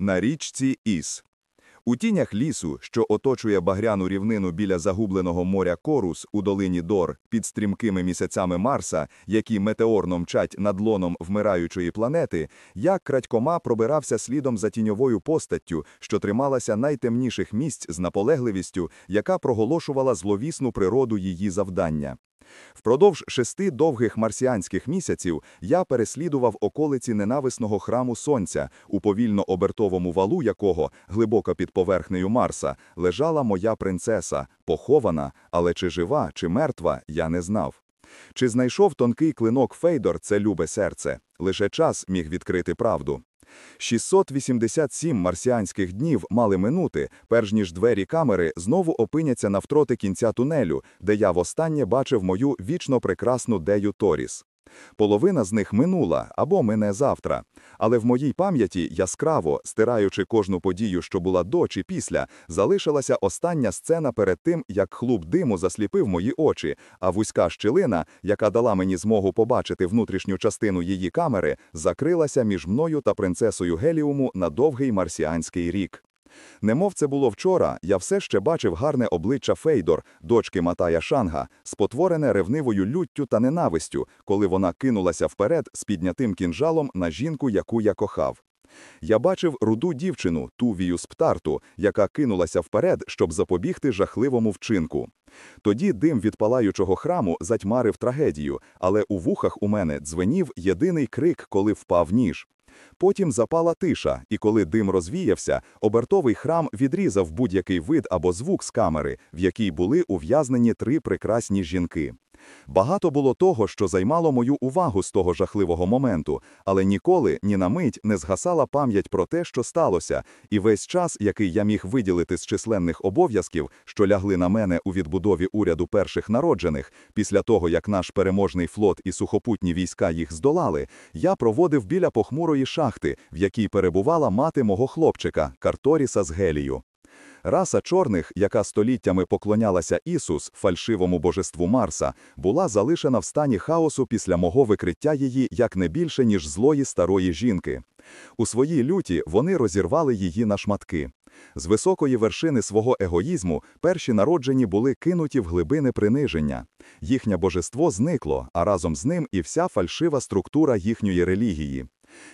На річці Іс. У тінях лісу, що оточує багряну рівнину біля загубленого моря Корус у долині Дор під стрімкими місяцями Марса, які метеорно мчать над лоном вмираючої планети, я крадькома пробирався слідом за тіньовою постаттю, що трималася найтемніших місць з наполегливістю, яка проголошувала зловісну природу її завдання. Впродовж шести довгих марсіанських місяців я переслідував околиці ненависного храму сонця, у повільно обертовому валу якого, глибоко під поверхнею Марса, лежала моя принцеса, похована, але чи жива, чи мертва, я не знав. Чи знайшов тонкий клинок Фейдор це любе серце? Лише час міг відкрити правду. 687 марсіанських днів мали минути, перш ніж двері камери знову опиняться навпроти кінця тунелю, де я востаннє бачив мою вічно прекрасну Дею Торіс. Половина з них минула або мине завтра. Але в моїй пам'яті яскраво, стираючи кожну подію, що була до чи після, залишилася остання сцена перед тим, як хлуб диму засліпив мої очі, а вузька щілина, яка дала мені змогу побачити внутрішню частину її камери, закрилася між мною та принцесою Геліуму на довгий марсіанський рік. Немов це було вчора, я все ще бачив гарне обличчя Фейдор, дочки Матая Шанга, спотворене ревнивою люттю та ненавистю, коли вона кинулася вперед з піднятим кінжалом на жінку, яку я кохав. Я бачив руду дівчину, Тувію Сптарту, яка кинулася вперед, щоб запобігти жахливому вчинку. Тоді дим від палаючого храму затьмарив трагедію, але у вухах у мене дзвенів єдиний крик, коли впав ніж. Потім запала тиша, і коли дим розвіявся, обертовий храм відрізав будь-який вид або звук з камери, в якій були ув'язнені три прекрасні жінки. Багато було того, що займало мою увагу з того жахливого моменту, але ніколи ні на мить не згасала пам'ять про те, що сталося, і весь час, який я міг виділити з численних обов'язків, що лягли на мене у відбудові уряду перших народжених, після того як наш переможний флот і сухопутні війська їх здолали, я проводив біля похмурої шахти, в якій перебувала мати мого хлопчика Карторіса з Гелію. Раса чорних, яка століттями поклонялася Ісус, фальшивому божеству Марса, була залишена в стані хаосу після мого викриття її як не більше, ніж злої старої жінки. У своїй люті вони розірвали її на шматки. З високої вершини свого егоїзму перші народжені були кинуті в глибини приниження. Їхнє божество зникло, а разом з ним і вся фальшива структура їхньої релігії.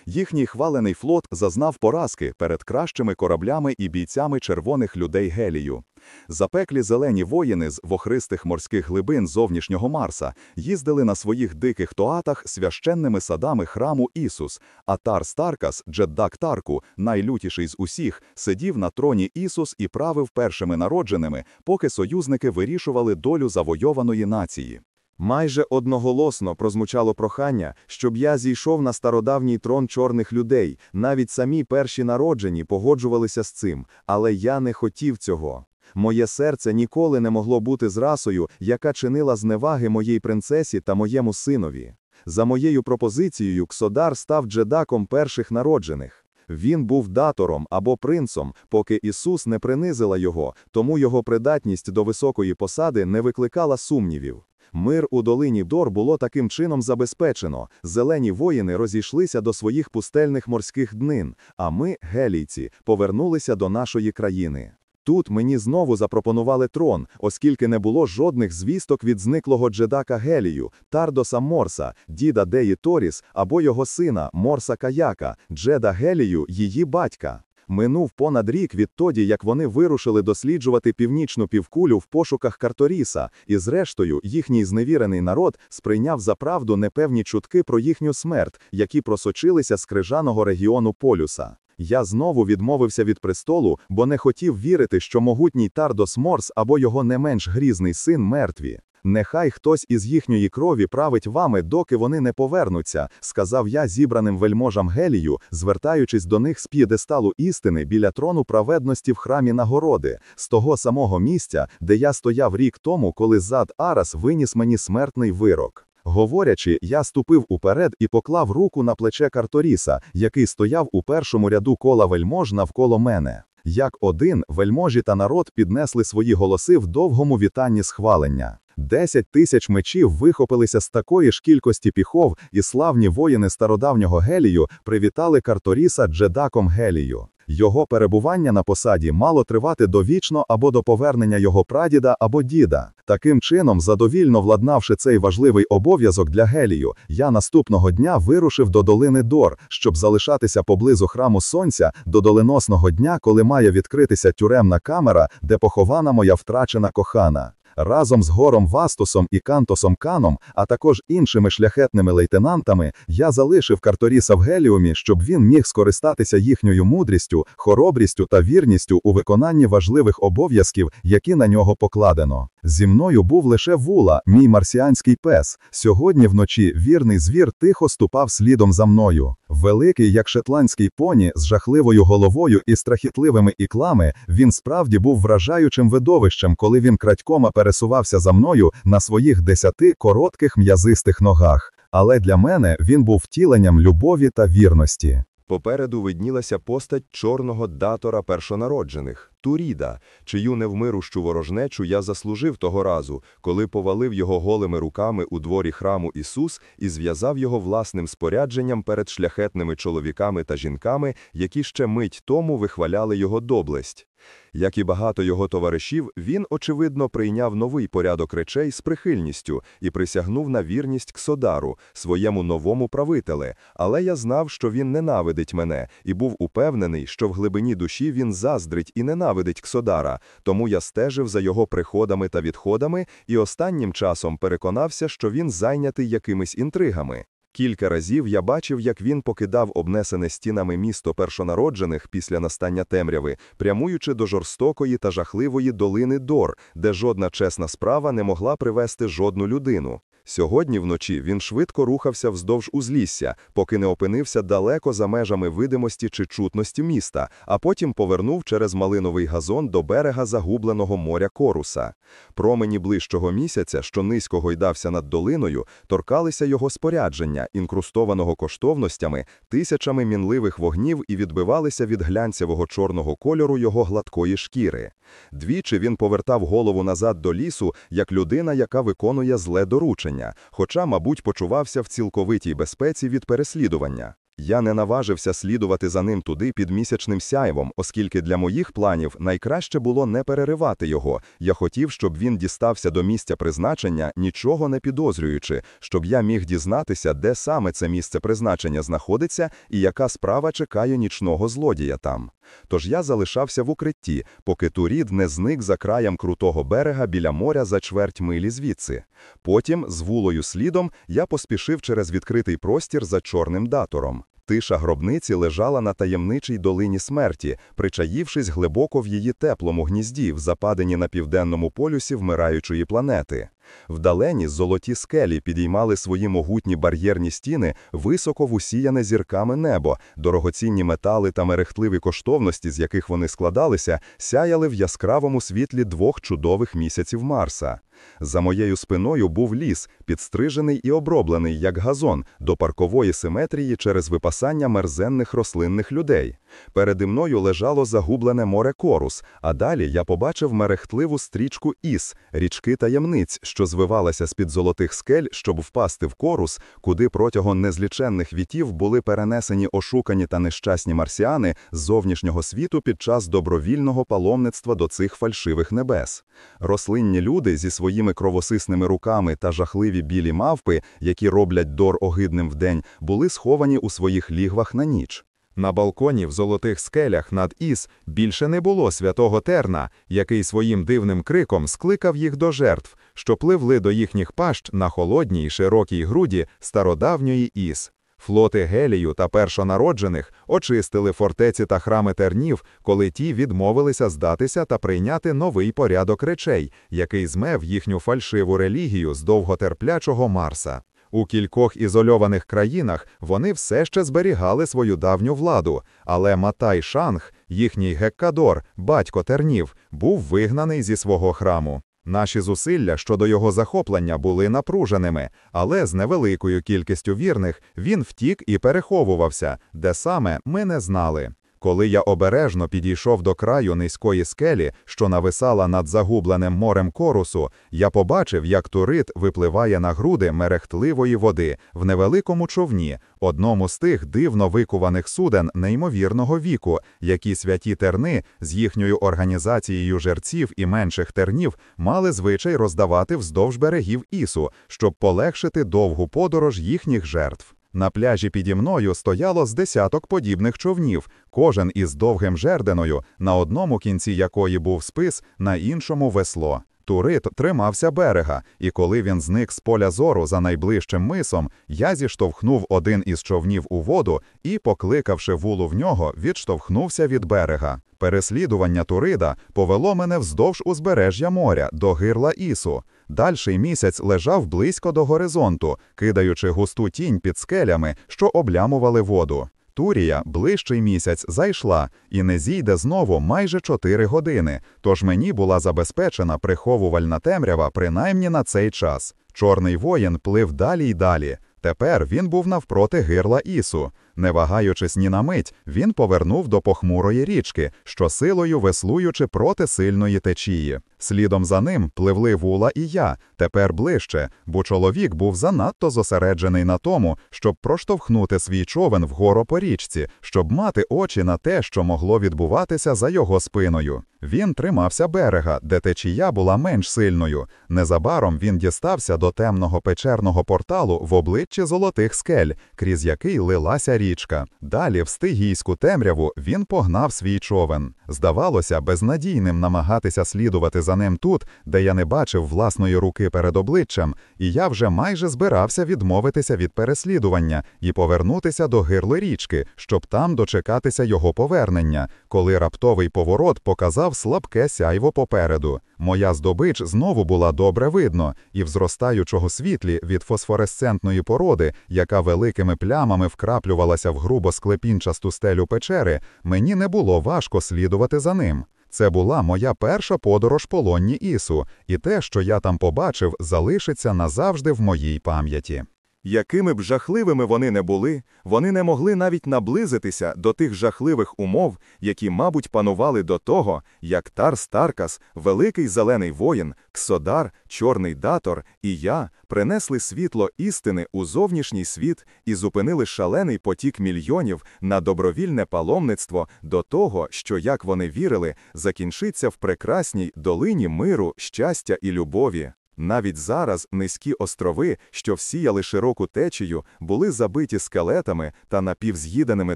Їхній хвалений флот зазнав поразки перед кращими кораблями і бійцями червоних людей Гелію. Запеклі зелені воїни з вохристих морських глибин зовнішнього Марса їздили на своїх диких тоатах священними садами храму Ісус, а Тар Старкас, Джеддак Тарку, найлютіший з усіх, сидів на троні Ісус і правив першими народженими, поки союзники вирішували долю завойованої нації. Майже одноголосно прозвучало прохання, щоб я зійшов на стародавній трон чорних людей. Навіть самі перші народжені погоджувалися з цим, але я не хотів цього. Моє серце ніколи не могло бути з расою, яка чинила зневаги моїй принцесі та моєму синові. За моєю пропозицією, Ксодар став джедаком перших народжених. Він був датором або принцом, поки Ісус не принизила його, тому його придатність до високої посади не викликала сумнівів. Мир у долині Дор було таким чином забезпечено. Зелені воїни розійшлися до своїх пустельних морських днин, а ми, гелійці, повернулися до нашої країни. Тут мені знову запропонували трон, оскільки не було жодних звісток від зниклого джедака Гелію, Тардоса Морса, діда Деї Торіс або його сина Морса Каяка, Джеда Гелію, її батька. Минув понад рік відтоді, як вони вирушили досліджувати північну півкулю в пошуках Карторіса, і зрештою їхній зневірений народ сприйняв за правду непевні чутки про їхню смерть, які просочилися з крижаного регіону полюса. Я знову відмовився від престолу, бо не хотів вірити, що могутній Тардос Морс або його не менш грізний син мертві. Нехай хтось із їхньої крові править вами, доки вони не повернуться, сказав я зібраним вельможам Гелію, звертаючись до них з п'єдесталу істини біля трону праведності в храмі нагороди, з того самого місця, де я стояв рік тому, коли зад Арас виніс мені смертний вирок. Говорячи, я ступив уперед і поклав руку на плече Карторіса, який стояв у першому ряду кола вельмож навколо мене. Як один, вельможі та народ піднесли свої голоси в довгому вітанні схвалення. Десять тисяч мечів вихопилися з такої ж кількості піхов, і славні воїни стародавнього Гелію привітали Карторіса Джедаком Гелію. Його перебування на посаді мало тривати довічно або до повернення його прадіда або діда. Таким чином, задовільно владнавши цей важливий обов'язок для Гелію, я наступного дня вирушив до долини Дор, щоб залишатися поблизу храму сонця до доленосного дня, коли має відкритися тюремна камера, де похована моя втрачена кохана. Разом з Гором Вастусом і Кантосом Каном, а також іншими шляхетними лейтенантами, я залишив Карторіса в Геліумі, щоб він міг скористатися їхньою мудрістю, хоробрістю та вірністю у виконанні важливих обов'язків, які на нього покладено. Зі мною був лише вула, мій марсіанський пес. Сьогодні вночі вірний звір тихо ступав слідом за мною. Великий, як шотландський поні, з жахливою головою і страхітливими іклами, він справді був вражаючим видовищем, коли він крадькома пересувався за мною на своїх десяти коротких м'язистих ногах. Але для мене він був втіленням любові та вірності. Попереду виднілася постать чорного датора першонароджених – Туріда, чию невмирущу ворожнечу я заслужив того разу, коли повалив його голими руками у дворі храму Ісус і зв'язав його власним спорядженням перед шляхетними чоловіками та жінками, які ще мить тому вихваляли його доблесть. Як і багато його товаришів, він, очевидно, прийняв новий порядок речей з прихильністю і присягнув на вірність Ксодару, своєму новому правителе, але я знав, що він ненавидить мене, і був упевнений, що в глибині душі він заздрить і ненавидить Ксодара, тому я стежив за його приходами та відходами і останнім часом переконався, що він зайнятий якимись інтригами. Кілька разів я бачив, як він покидав обнесене стінами місто першонароджених після настання темряви, прямуючи до жорстокої та жахливої долини Дор, де жодна чесна справа не могла привести жодну людину. Сьогодні вночі він швидко рухався вздовж узлісся, поки не опинився далеко за межами видимості чи чутності міста, а потім повернув через малиновий газон до берега загубленого моря Коруса. Промені ближчого місяця, що низько гойдався над долиною, торкалися його спорядження, інкрустованого коштовностями, тисячами мінливих вогнів і відбивалися від глянцевого чорного кольору його гладкої шкіри. Двічі він повертав голову назад до лісу, як людина, яка виконує зле доручення, хоча, мабуть, почувався в цілковитій безпеці від переслідування. Я не наважився слідувати за ним туди під місячним сяйвом, оскільки для моїх планів найкраще було не переривати його. Я хотів, щоб він дістався до місця призначення, нічого не підозрюючи, щоб я міг дізнатися, де саме це місце призначення знаходиться і яка справа чекає нічного злодія там. Тож я залишався в укритті, поки Турід не зник за краєм крутого берега біля моря за чверть милі звідси. Потім, з вулою слідом, я поспішив через відкритий простір за чорним датором. Тиша гробниці лежала на таємничій долині смерті, причаївшись глибоко в її теплому гнізді, в западині на південному полюсі вмираючої планети. Вдалені золоті скелі підіймали свої могутні бар'єрні стіни високо в усіяне зірками небо, дорогоцінні метали та мерехтливі коштовності, з яких вони складалися, сяяли в яскравому світлі двох чудових місяців Марса. За моєю спиною був ліс, підстрижений і оброблений, як газон, до паркової симетрії через випасання мерзенних рослинних людей. Переді мною лежало загублене море Корус, а далі я побачив мерехтливу стрічку Іс, річки таємниць, що звивалася з-під золотих скель, щоб впасти в Корус, куди протягом незліченних вітів були перенесені ошукані та нещасні марсіани з зовнішнього світу під час добровільного паломництва до цих фальшивих небес. Рослинні люди зі своїми кровосисними руками та жахливі білі мавпи, які роблять дор огидним вдень, були сховані у своїх лігвах на ніч. На балконі в золотих скелях над Іс більше не було святого Терна, який своїм дивним криком скликав їх до жертв, що пливли до їхніх пащ на холодній широкій груді стародавньої Іс. Флоти Гелію та першонароджених очистили фортеці та храми тернів, коли ті відмовилися здатися та прийняти новий порядок речей, який змев їхню фальшиву релігію з довготерплячого Марса. У кількох ізольованих країнах вони все ще зберігали свою давню владу, але Матай Шанг, їхній геккадор, батько тернів, був вигнаний зі свого храму. Наші зусилля щодо його захоплення були напруженими, але з невеликою кількістю вірних він втік і переховувався, де саме ми не знали. Коли я обережно підійшов до краю низької скелі, що нависала над загубленим морем корусу, я побачив, як турит випливає на груди мерехтливої води в невеликому човні, одному з тих дивно викуваних суден неймовірного віку, які святі терни з їхньою організацією жерців і менших тернів мали звичай роздавати вздовж берегів Ісу, щоб полегшити довгу подорож їхніх жертв. На пляжі піді мною стояло з десяток подібних човнів, кожен із довгим жердиною, на одному кінці якої був спис, на іншому весло. Турит тримався берега, і коли він зник з поля зору за найближчим мисом, я зіштовхнув один із човнів у воду і, покликавши вулу в нього, відштовхнувся від берега. Переслідування Турида повело мене вздовж узбережжя моря до гирла Ісу. Дальший місяць лежав близько до горизонту, кидаючи густу тінь під скелями, що облямували воду. Турія, ближчий місяць, зайшла і не зійде знову майже чотири години, тож мені була забезпечена приховувальна темрява принаймні на цей час. Чорний воїн плив далі й далі. Тепер він був навпроти гирла Ісу. Не вагаючись ні на мить, він повернув до похмурої річки, що силою веслуючи проти сильної течії. Слідом за ним пливли вула і я, тепер ближче, бо чоловік був занадто зосереджений на тому, щоб проштовхнути свій човен вгору по річці, щоб мати очі на те, що могло відбуватися за його спиною. Він тримався берега, де течія була менш сильною. Незабаром він дістався до темного печерного порталу в обличчі золотих скель, крізь який лилася річка. Далі, в стигійську темряву, він погнав свій човен. Здавалося, безнадійним намагатися слідувати за ним тут, де я не бачив власної руки перед обличчям, і я вже майже збирався відмовитися від переслідування і повернутися до гирли річки, щоб там дочекатися його повернення, коли раптовий поворот показав слабке сяйво попереду. Моя здобич знову була добре видно, і в зростаючого світлі від фосфоресцентної породи, яка великими плямами вкраплювалася в грубо склепінчасту стелю печери, мені не було важко слідувати за ним. Це була моя перша подорож по лонні Ісу, і те, що я там побачив, залишиться назавжди в моїй пам'яті. Якими б жахливими вони не були, вони не могли навіть наблизитися до тих жахливих умов, які, мабуть, панували до того, як Тарс Таркас, великий зелений воїн, Ксодар, чорний датор і я принесли світло істини у зовнішній світ і зупинили шалений потік мільйонів на добровільне паломництво до того, що, як вони вірили, закінчиться в прекрасній долині миру, щастя і любові. Навіть зараз низькі острови, що всіяли широку течію, були забиті скелетами та напівз'їденими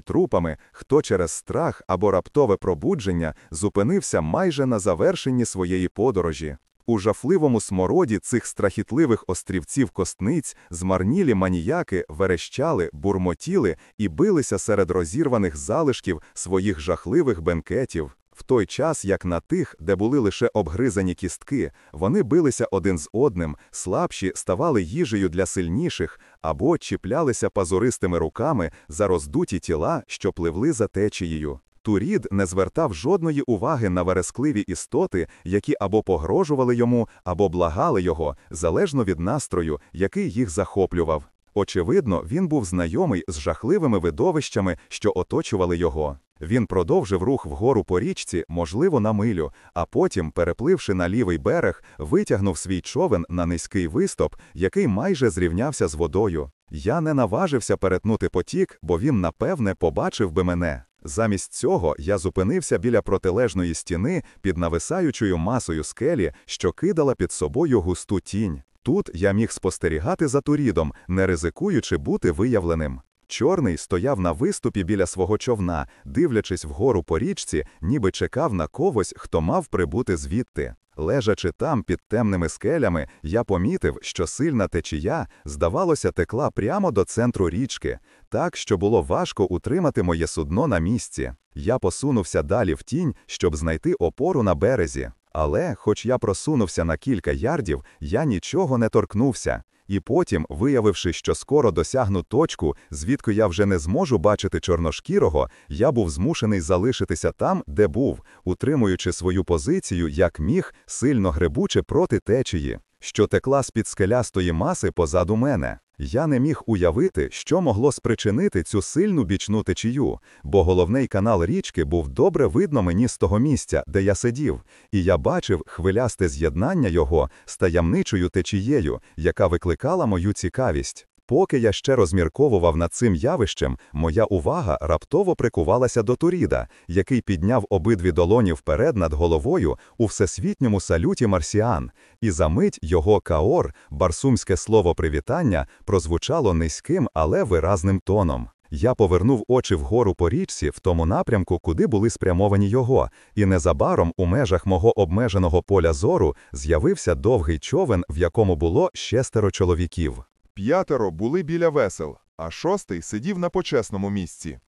трупами, хто через страх або раптове пробудження зупинився майже на завершенні своєї подорожі. У жахливому смороді цих страхітливих острівців костниць змарнілі маніяки верещали, бурмотіли і билися серед розірваних залишків своїх жахливих бенкетів. В той час, як на тих, де були лише обгризані кістки, вони билися один з одним, слабші ставали їжею для сильніших або чіплялися пазуристими руками за роздуті тіла, що пливли за течією. Турід не звертав жодної уваги на верескливі істоти, які або погрожували йому, або благали його, залежно від настрою, який їх захоплював. Очевидно, він був знайомий з жахливими видовищами, що оточували його. Він продовжив рух вгору по річці, можливо, на милю, а потім, перепливши на лівий берег, витягнув свій човен на низький вистоп, який майже зрівнявся з водою. Я не наважився перетнути потік, бо він, напевне, побачив би мене. Замість цього я зупинився біля протилежної стіни під нависаючою масою скелі, що кидала під собою густу тінь. Тут я міг спостерігати за турідом, не ризикуючи бути виявленим. Чорний стояв на виступі біля свого човна, дивлячись вгору по річці, ніби чекав на когось, хто мав прибути звідти. Лежачи там під темними скелями, я помітив, що сильна течія, здавалося, текла прямо до центру річки, так, що було важко утримати моє судно на місці. Я посунувся далі в тінь, щоб знайти опору на березі. Але, хоч я просунувся на кілька ярдів, я нічого не торкнувся. І потім, виявивши, що скоро досягну точку, звідки я вже не зможу бачити чорношкірого, я був змушений залишитися там, де був, утримуючи свою позицію, як міг, сильно гребучи проти течії, що текла з-під скелястої маси позаду мене. Я не міг уявити, що могло спричинити цю сильну бічну течію, бо головний канал річки був добре видно мені з того місця, де я сидів, і я бачив хвилясте з'єднання його з таємничою течією, яка викликала мою цікавість. Поки я ще розмірковував над цим явищем, моя увага раптово прикувалася до Туріда, який підняв обидві долоні вперед над головою у всесвітньому салюті марсіан, і за мить його каор, барсумське слово привітання, прозвучало низьким, але виразним тоном. Я повернув очі вгору по річці в тому напрямку, куди були спрямовані його, і незабаром у межах мого обмеженого поля зору з'явився довгий човен, в якому було шестеро чоловіків. П'ятеро були біля весел, а шостий сидів на почесному місці.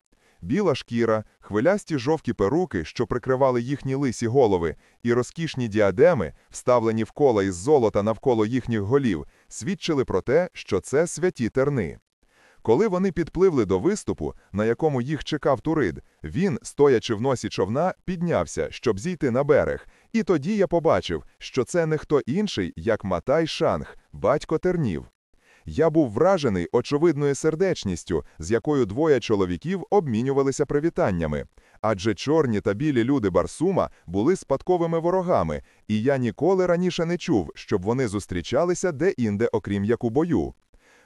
Біла шкіра, хвилясті жовті перуки, що прикривали їхні лисі голови, і розкішні діадеми, вставлені в кола із золота навколо їхніх голів, свідчили про те, що це святі терни. Коли вони підпливли до виступу, на якому їх чекав Турид, він, стоячи в носі човна, піднявся, щоб зійти на берег, і тоді я побачив, що це не хто інший, як Матай Шанг, батько тернів. Я був вражений очевидною сердечністю, з якою двоє чоловіків обмінювалися привітаннями. Адже чорні та білі люди Барсума були спадковими ворогами, і я ніколи раніше не чув, щоб вони зустрічалися де-інде, окрім як у бою.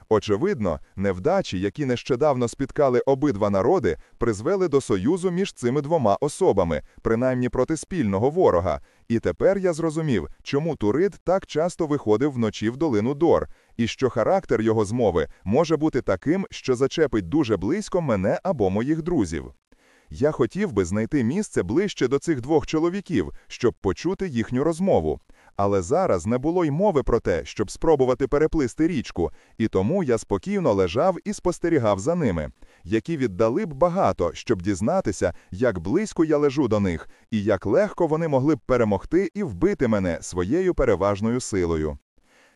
Очевидно, невдачі, які нещодавно спіткали обидва народи, призвели до союзу між цими двома особами, принаймні проти спільного ворога. І тепер я зрозумів, чому Турид так часто виходив вночі в долину Дор, і що характер його змови може бути таким, що зачепить дуже близько мене або моїх друзів. Я хотів би знайти місце ближче до цих двох чоловіків, щоб почути їхню розмову. Але зараз не було й мови про те, щоб спробувати переплисти річку, і тому я спокійно лежав і спостерігав за ними, які віддали б багато, щоб дізнатися, як близько я лежу до них, і як легко вони могли б перемогти і вбити мене своєю переважною силою.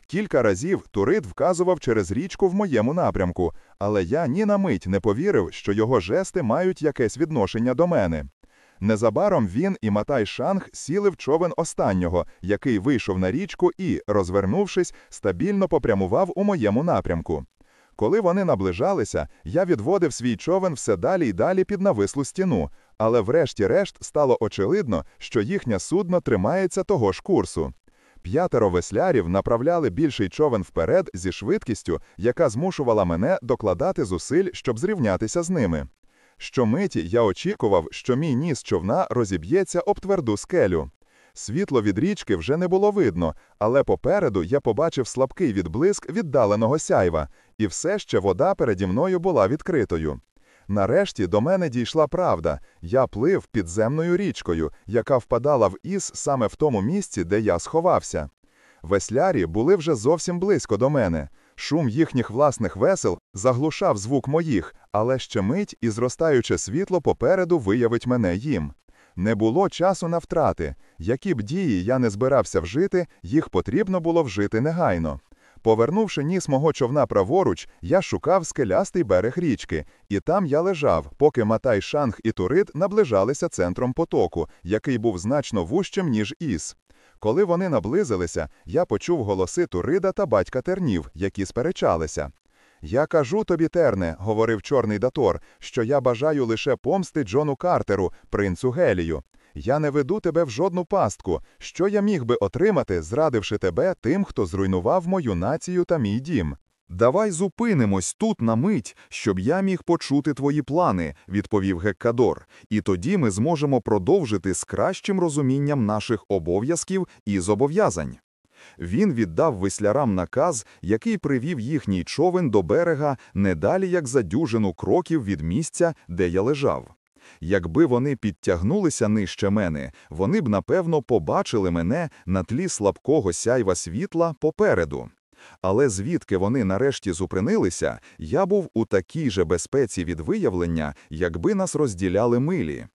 Кілька разів Турид вказував через річку в моєму напрямку, але я ні на мить не повірив, що його жести мають якесь відношення до мене. Незабаром він і Матай Шанг сіли в човен останнього, який вийшов на річку і, розвернувшись, стабільно попрямував у моєму напрямку. Коли вони наближалися, я відводив свій човен все далі й далі під навислу стіну, але врешті-решт стало очевидно, що їхнє судно тримається того ж курсу. П'ятеро веслярів направляли більший човен вперед зі швидкістю, яка змушувала мене докладати зусиль, щоб зрівнятися з ними. Щомиті я очікував, що мій ніс човна розіб'ється об тверду скелю. Світло від річки вже не було видно, але попереду я побачив слабкий відблиск віддаленого сяйва, і все ще вода переді мною була відкритою. Нарешті до мене дійшла правда. Я плив підземною річкою, яка впадала в із саме в тому місці, де я сховався. Веслярі були вже зовсім близько до мене. Шум їхніх власних весел заглушав звук моїх, але ще мить і зростаюче світло попереду виявить мене їм. Не було часу на втрати. Які б дії я не збирався вжити, їх потрібно було вжити негайно. Повернувши ніс мого човна праворуч, я шукав скелястий берег річки, і там я лежав, поки Матай Шанг і Турит наближалися центром потоку, який був значно вужчим, ніж Іс. Коли вони наблизилися, я почув голоси Турида та батька Тернів, які сперечалися. Я кажу тобі, Терне, говорив чорний Датор, що я бажаю лише помсти Джону Картеру, принцу Гелію. Я не веду тебе в жодну пастку. Що я міг би отримати, зрадивши тебе тим, хто зруйнував мою націю та мій дім? Давай зупинимось тут на мить, щоб я міг почути твої плани, відповів Геккадор, і тоді ми зможемо продовжити з кращим розумінням наших обов'язків і зобов'язань. Він віддав веслярам наказ, який привів їхній човен до берега не далі як за дюжину кроків від місця, де я лежав. Якби вони підтягнулися нижче мене, вони б напевно побачили мене на тлі слабкого сяйва світла попереду. Але звідки вони нарешті зупинилися, я був у такій же безпеці від виявлення, якби нас розділяли милі.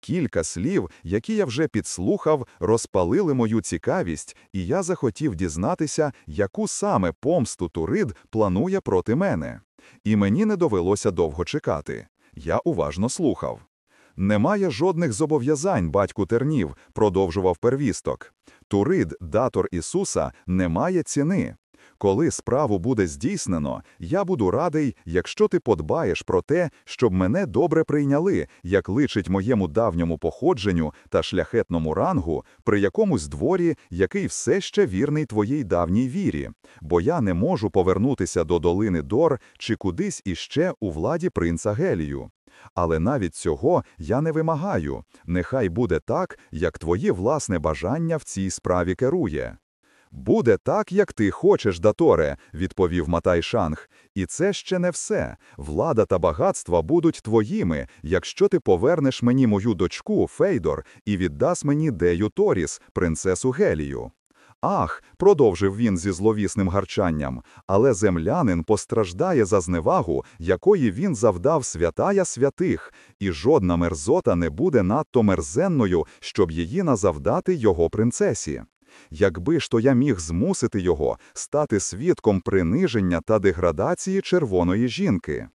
Кілька слів, які я вже підслухав, розпалили мою цікавість, і я захотів дізнатися, яку саме помсту Турид планує проти мене. І мені не довелося довго чекати. Я уважно слухав. Немає жодних зобов'язань, батьку тернів, продовжував первісток. Турид, датор Ісуса, не має ціни. Коли справу буде здійснено, я буду радий, якщо ти подбаєш про те, щоб мене добре прийняли, як личить моєму давньому походженню та шляхетному рангу, при якомусь дворі, який все ще вірний твоїй давній вірі, бо я не можу повернутися до долини Дор чи кудись іще у владі принца Гелію. Але навіть цього я не вимагаю. Нехай буде так, як твоє власне бажання в цій справі керує. Буде так, як ти хочеш, Даторе, відповів Матай Шанг. І це ще не все. Влада та багатства будуть твоїми, якщо ти повернеш мені мою дочку Фейдор і віддас мені Дею Торіс, принцесу Гелію. Ах, продовжив він зі зловісним гарчанням, але землянин постраждає за зневагу, якої він завдав святая святих, і жодна мерзота не буде надто мерзенною, щоб її назавдати його принцесі. Якби ж то я міг змусити його стати свідком приниження та деградації червоної жінки.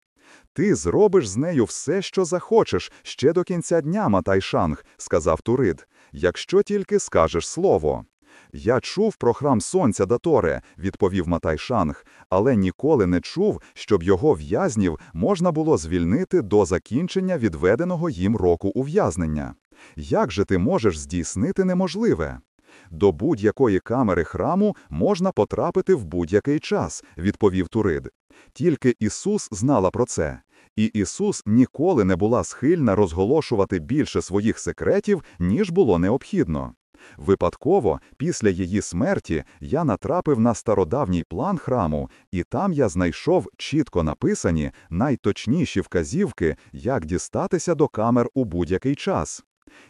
Ти зробиш з нею все, що захочеш, ще до кінця дня, Матайшанг, сказав Турид, якщо тільки скажеш слово. Я чув про храм сонця Даторе, відповів Матайшанг, але ніколи не чув, щоб його в'язнів можна було звільнити до закінчення відведеного їм року ув'язнення. Як же ти можеш здійснити неможливе? До будь-якої камери храму можна потрапити в будь-який час, відповів Турид. Тільки Ісус знала про це. І Ісус ніколи не була схильна розголошувати більше своїх секретів, ніж було необхідно. Випадково, після її смерті, я натрапив на стародавній план храму, і там я знайшов чітко написані найточніші вказівки, як дістатися до камер у будь-який час.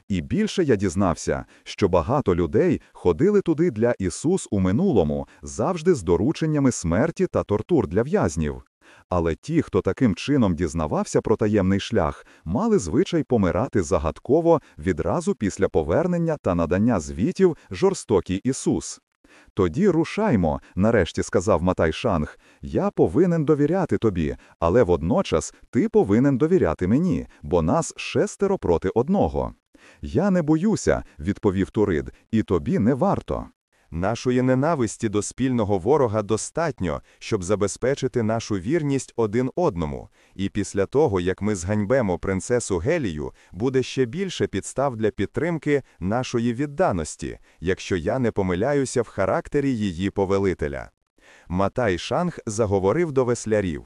І більше я дізнався, що багато людей ходили туди для Ісус у минулому, завжди з дорученнями смерті та тортур для в'язнів. Але ті, хто таким чином дізнавався про таємний шлях, мали звичай помирати загадково відразу після повернення та надання звітів жорстокий Ісус. Тоді рушаймо, нарешті сказав Матай Шанг. Я повинен довіряти тобі, але водночас ти повинен довіряти мені, бо нас шестеро проти одного. Я не боюся, відповів Турид, і тобі не варто. Нашої ненависті до спільного ворога достатньо, щоб забезпечити нашу вірність один одному, і після того, як ми зганьбемо принцесу Гелію, буде ще більше підстав для підтримки нашої відданості, якщо я не помиляюся в характері її повелителя. Матай Шанг заговорив до веслярів.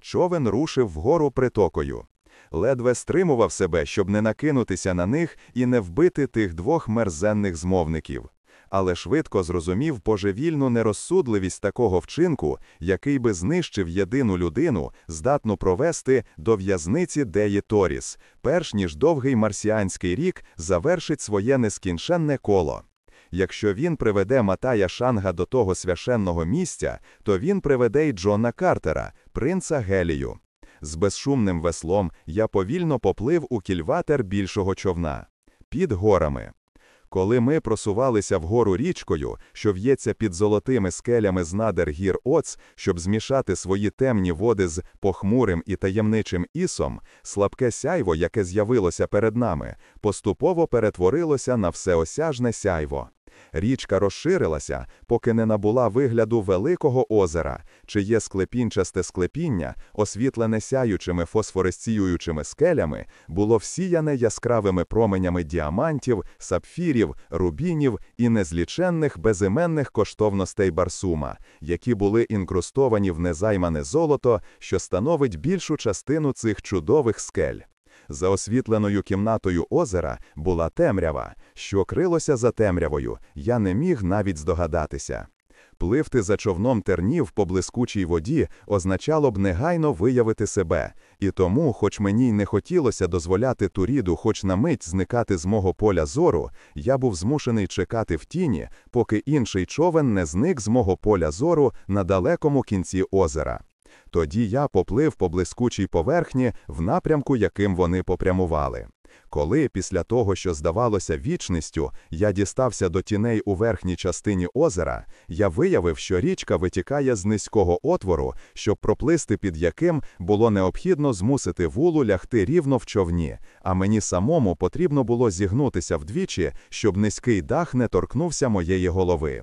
Човен рушив вгору притокою. Ледве стримував себе, щоб не накинутися на них і не вбити тих двох мерзенних змовників але швидко зрозумів божевільну нерозсудливість такого вчинку, який би знищив єдину людину, здатну провести до в'язниці Деї Торіс, перш ніж довгий марсіанський рік завершить своє нескінченне коло. Якщо він приведе Матая Шанга до того священного місця, то він приведе й Джона Картера, принца Гелію. З безшумним веслом я повільно поплив у кільватер більшого човна. Під горами. Коли ми просувалися вгору річкою, що в'ється під золотими скелями з надер гір Оц, щоб змішати свої темні води з похмурим і таємничим ісом, слабке сяйво, яке з'явилося перед нами, поступово перетворилося на всеосяжне сяйво. Річка розширилася, поки не набула вигляду великого озера, чиє склепінчасте склепіння, освітлене сяючими фосфоресціюючими скелями, було всіяне яскравими променями діамантів, сапфірів, рубінів і незліченних безіменних коштовностей барсума, які були інкрустовані в незаймане золото, що становить більшу частину цих чудових скель. За освітленою кімнатою озера була темрява, що крилося за темрявою, я не міг навіть здогадатися. Пливти за човном тернів по блискучій воді означало б негайно виявити себе, і тому, хоч мені й не хотілося дозволяти Туріду хоч на мить зникати з мого поля зору, я був змушений чекати в тіні, поки інший човен не зник з мого поля зору на далекому кінці озера. Тоді я поплив по блискучій поверхні в напрямку, яким вони попрямували. Коли після того, що здавалося вічністю, я дістався до тіней у верхній частині озера, я виявив, що річка витікає з низького отвору, щоб проплисти під яким було необхідно змусити вулу лягти рівно в човні, а мені самому потрібно було зігнутися вдвічі, щоб низький дах не торкнувся моєї голови.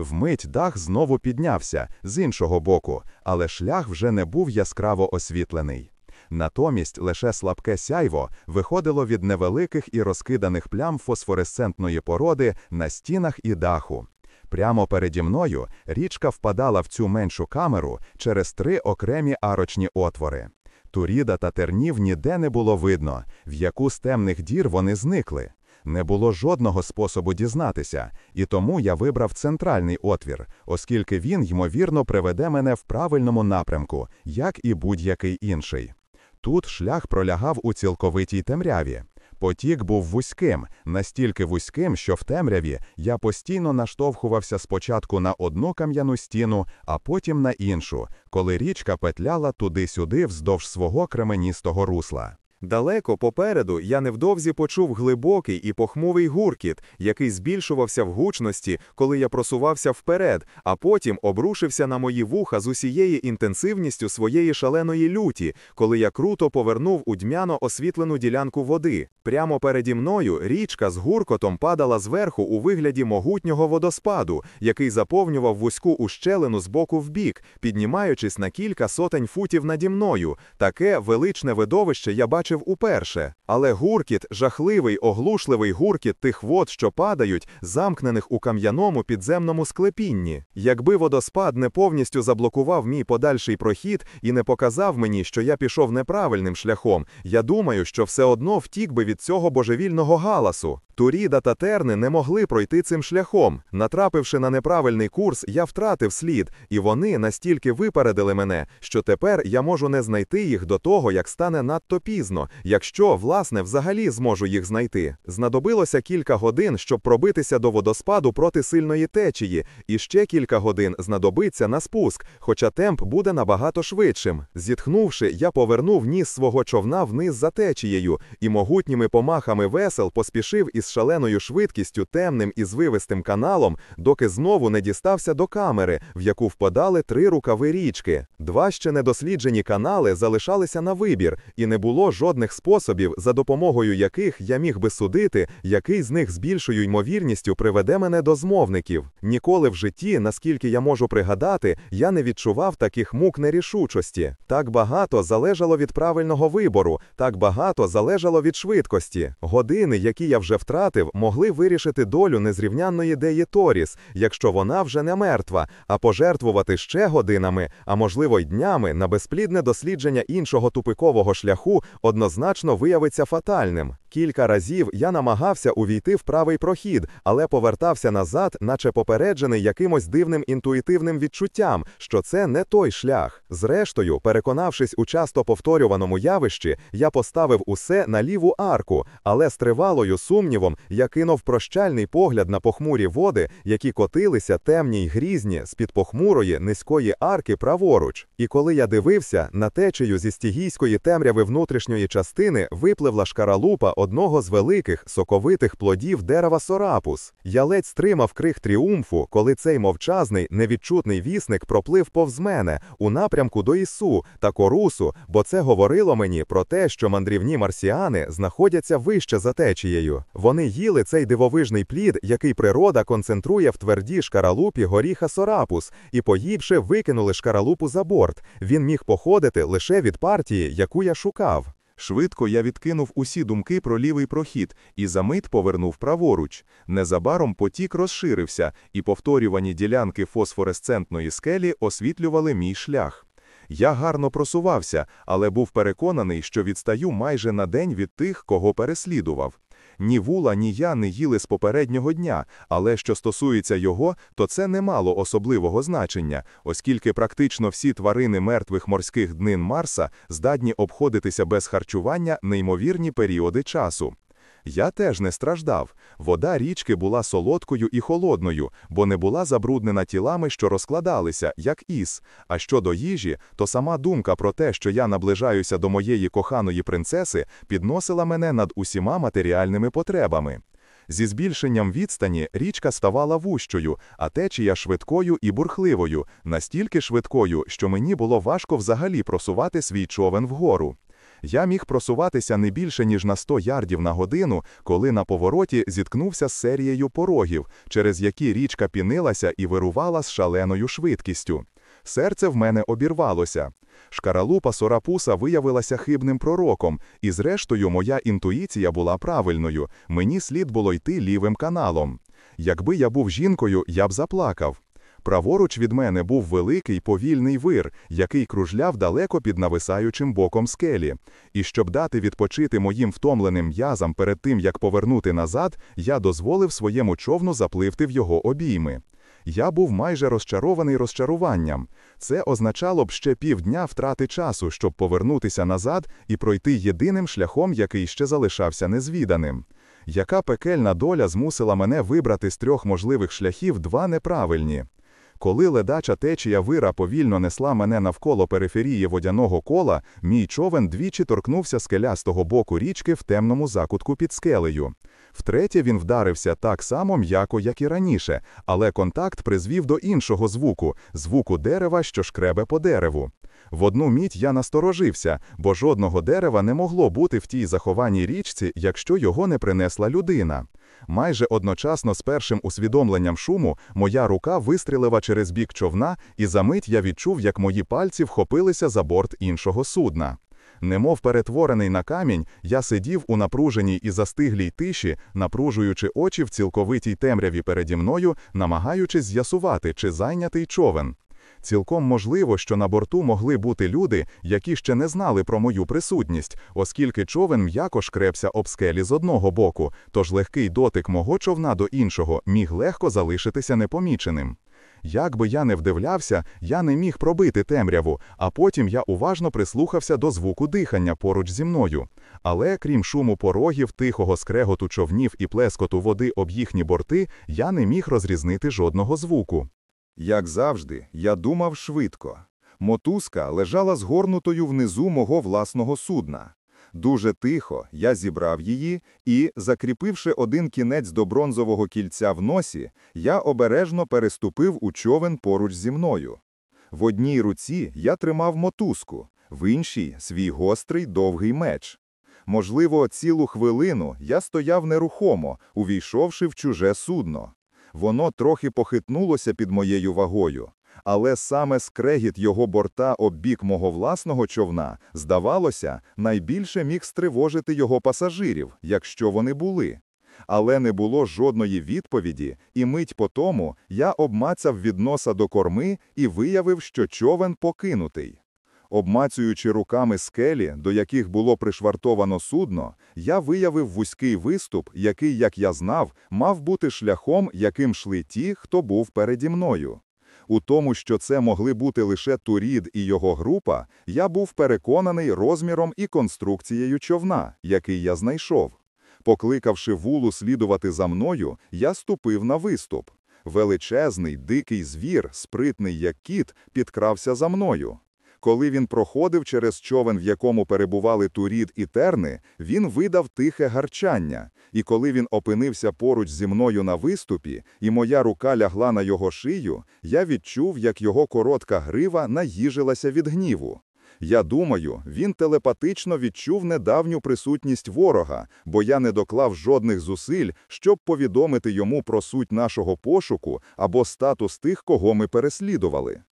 Вмить дах знову піднявся з іншого боку, але шлях вже не був яскраво освітлений. Натомість лише слабке сяйво виходило від невеликих і розкиданих плям фосфоресцентної породи на стінах і даху. Прямо переді мною річка впадала в цю меншу камеру через три окремі арочні отвори. Туріда та тернів ніде не було видно, в яку з темних дір вони зникли. Не було жодного способу дізнатися, і тому я вибрав центральний отвір, оскільки він, ймовірно, приведе мене в правильному напрямку, як і будь-який інший. Тут шлях пролягав у цілковитій темряві. Потік був вузьким, настільки вузьким, що в темряві я постійно наштовхувався спочатку на одну кам'яну стіну, а потім на іншу, коли річка петляла туди-сюди вздовж свого кременістого русла. Далеко попереду я невдовзі почув глибокий і похмурий гуркіт, який збільшувався в гучності, коли я просувався вперед, а потім обрушився на мої вуха з усією інтенсивністю своєї шаленої люті, коли я круто повернув у дмяно освітлену ділянку води. Прямо переді мною річка з гуркотом падала зверху у вигляді могутнього водоспаду, який заповнював вузьку ущелину з боку в бік, піднімаючись на кілька сотень футів наді мною. Таке величне видовище я бачив уперше. Але гуркіт, жахливий, оглушливий гуркіт тих вод, що падають, замкнених у кам'яному підземному склепінні. Якби водоспад не повністю заблокував мій подальший прохід і не показав мені, що я пішов неправильним шляхом, я думаю, що все одно втік би від цього божевільного галасу. Туріда та терни не могли пройти цим шляхом. Натрапивши на неправильний курс, я втратив слід, і вони настільки випередили мене, що тепер я можу не знайти їх до того, як стане надто пізно, якщо, власне, взагалі зможу їх знайти. Знадобилося кілька годин, щоб пробитися до водоспаду проти сильної течії, і ще кілька годин знадобиться на спуск, хоча темп буде набагато швидшим. Зітхнувши, я повернув ніс свого човна вниз за течією і могутніми помахами весел поспішив із шаленою швидкістю темним і звивистим каналом, доки знову не дістався до камери, в яку впадали три рукави річки. Два ще недосліджені канали залишалися на вибір, і не було жодних способів, за допомогою яких я міг би судити, який з них з більшою ймовірністю приведе мене до змовників. Ніколи в житті, наскільки я можу пригадати, я не відчував таких мук нерішучості. Так багато залежало від правильного вибору, так багато залежало від швидкості. Години, які я вже втратив, могли вирішити долю незрівнянної Деї Торіс, якщо вона вже не мертва, а пожертвувати ще годинами, а можливо й днями на безплідне дослідження іншого тупикового шляху однозначно виявиться фатальним. Кілька разів я намагався увійти в правий прохід, але повертався назад, наче попереджений якимось дивним інтуїтивним відчуттям, що це не той шлях. Зрештою, переконавшись у часто повторюваному явищі, я поставив усе на ліву арку, але з тривалою сумнівом я кинув прощальний погляд на похмурі води, які котилися темні й грізні з під похмурої низької арки праворуч. І коли я дивився на течію зі стігійської темряви внутрішньої частини, випливла шкаралупа одного з великих соковитих плодів дерева сорапус. Я ледь стримав крик тріумфу, коли цей мовчазний, невідчутний вісник проплив повз мене у напрямку до Ісу та Корусу, бо це говорило мені про те, що мандрівні марсіани знаходяться вище за течією. Вони їли цей дивовижний плід, який природа концентрує в твердій шкаралупі горіха сорапус, і поївши, викинули шкаралупу за борт. Він міг походити лише від партії, яку я шукав. Швидко я відкинув усі думки про лівий прохід і за мить повернув праворуч. Незабаром потік розширився, і повторювані ділянки фосфоресцентної скелі освітлювали мій шлях. Я гарно просувався, але був переконаний, що відстаю майже на день від тих, кого переслідував. Ні вула, ні я не їли з попереднього дня, але що стосується його, то це не мало особливого значення, оскільки практично всі тварини мертвих морських днин Марса здатні обходитися без харчування неймовірні періоди часу. Я теж не страждав. Вода річки була солодкою і холодною, бо не була забруднена тілами, що розкладалися, як іс. А щодо їжі, то сама думка про те, що я наближаюся до моєї коханої принцеси, підносила мене над усіма матеріальними потребами. Зі збільшенням відстані річка ставала вущою, а течія швидкою і бурхливою, настільки швидкою, що мені було важко взагалі просувати свій човен вгору. Я міг просуватися не більше, ніж на 100 ярдів на годину, коли на повороті зіткнувся з серією порогів, через які річка пінилася і вирувала з шаленою швидкістю. Серце в мене обірвалося. Шкаралупа Сорапуса виявилася хибним пророком, і зрештою моя інтуїція була правильною, мені слід було йти лівим каналом. Якби я був жінкою, я б заплакав. Праворуч від мене був великий повільний вир, який кружляв далеко під нависаючим боком скелі. І щоб дати відпочити моїм втомленим м'язам перед тим, як повернути назад, я дозволив своєму човну запливти в його обійми. Я був майже розчарований розчаруванням. Це означало б ще півдня втрати часу, щоб повернутися назад і пройти єдиним шляхом, який ще залишався незвіданим. Яка пекельна доля змусила мене вибрати з трьох можливих шляхів два неправильні? Коли ледача течія вира повільно несла мене навколо периферії водяного кола, мій човен двічі торкнувся скелястого боку річки в темному закутку під скелею. Втретє він вдарився так само м'яко, як і раніше, але контакт призвів до іншого звуку звуку дерева, що шкребе по дереву. В одну мить я насторожився, бо жодного дерева не могло бути в тій захованій річці, якщо його не принесла людина. Майже одночасно з першим усвідомленням шуму моя рука вистрілила через бік човна, і за мить я відчув, як мої пальці вхопилися за борт іншого судна. Немов перетворений на камінь, я сидів у напруженій і застиглій тиші, напружуючи очі в цілковитій темряві переді мною, намагаючись з'ясувати, чи зайнятий човен. Цілком можливо, що на борту могли бути люди, які ще не знали про мою присутність, оскільки човен м'яко шкребся об скелі з одного боку, тож легкий дотик мого човна до іншого міг легко залишитися непоміченим. Як би я не вдивлявся, я не міг пробити темряву, а потім я уважно прислухався до звуку дихання поруч зі мною. Але крім шуму порогів, тихого скреготу човнів і плескоту води об їхні борти, я не міг розрізнити жодного звуку. Як завжди, я думав швидко. Мотузка лежала згорнутою внизу мого власного судна. Дуже тихо я зібрав її і, закріпивши один кінець до бронзового кільця в носі, я обережно переступив у човен поруч зі мною. В одній руці я тримав мотузку, в іншій – свій гострий довгий меч. Можливо, цілу хвилину я стояв нерухомо, увійшовши в чуже судно. Воно трохи похитнулося під моєю вагою, але саме скрегіт його борта об бік мого власного човна, здавалося, найбільше міг стривожити його пасажирів, якщо вони були. Але не було жодної відповіді, і мить по тому я обмацав від носа до корми і виявив, що човен покинутий. Обмацуючи руками скелі, до яких було пришвартовано судно, я виявив вузький виступ, який, як я знав, мав бути шляхом, яким шли ті, хто був переді мною. У тому, що це могли бути лише Турід і його група, я був переконаний розміром і конструкцією човна, який я знайшов. Покликавши вулу слідувати за мною, я ступив на виступ. Величезний, дикий звір, спритний як кіт, підкрався за мною. Коли він проходив через човен, в якому перебували Турід і Терни, він видав тихе гарчання, і коли він опинився поруч зі мною на виступі, і моя рука лягла на його шию, я відчув, як його коротка грива наїжилася від гніву. Я думаю, він телепатично відчув недавню присутність ворога, бо я не доклав жодних зусиль, щоб повідомити йому про суть нашого пошуку або статус тих, кого ми переслідували.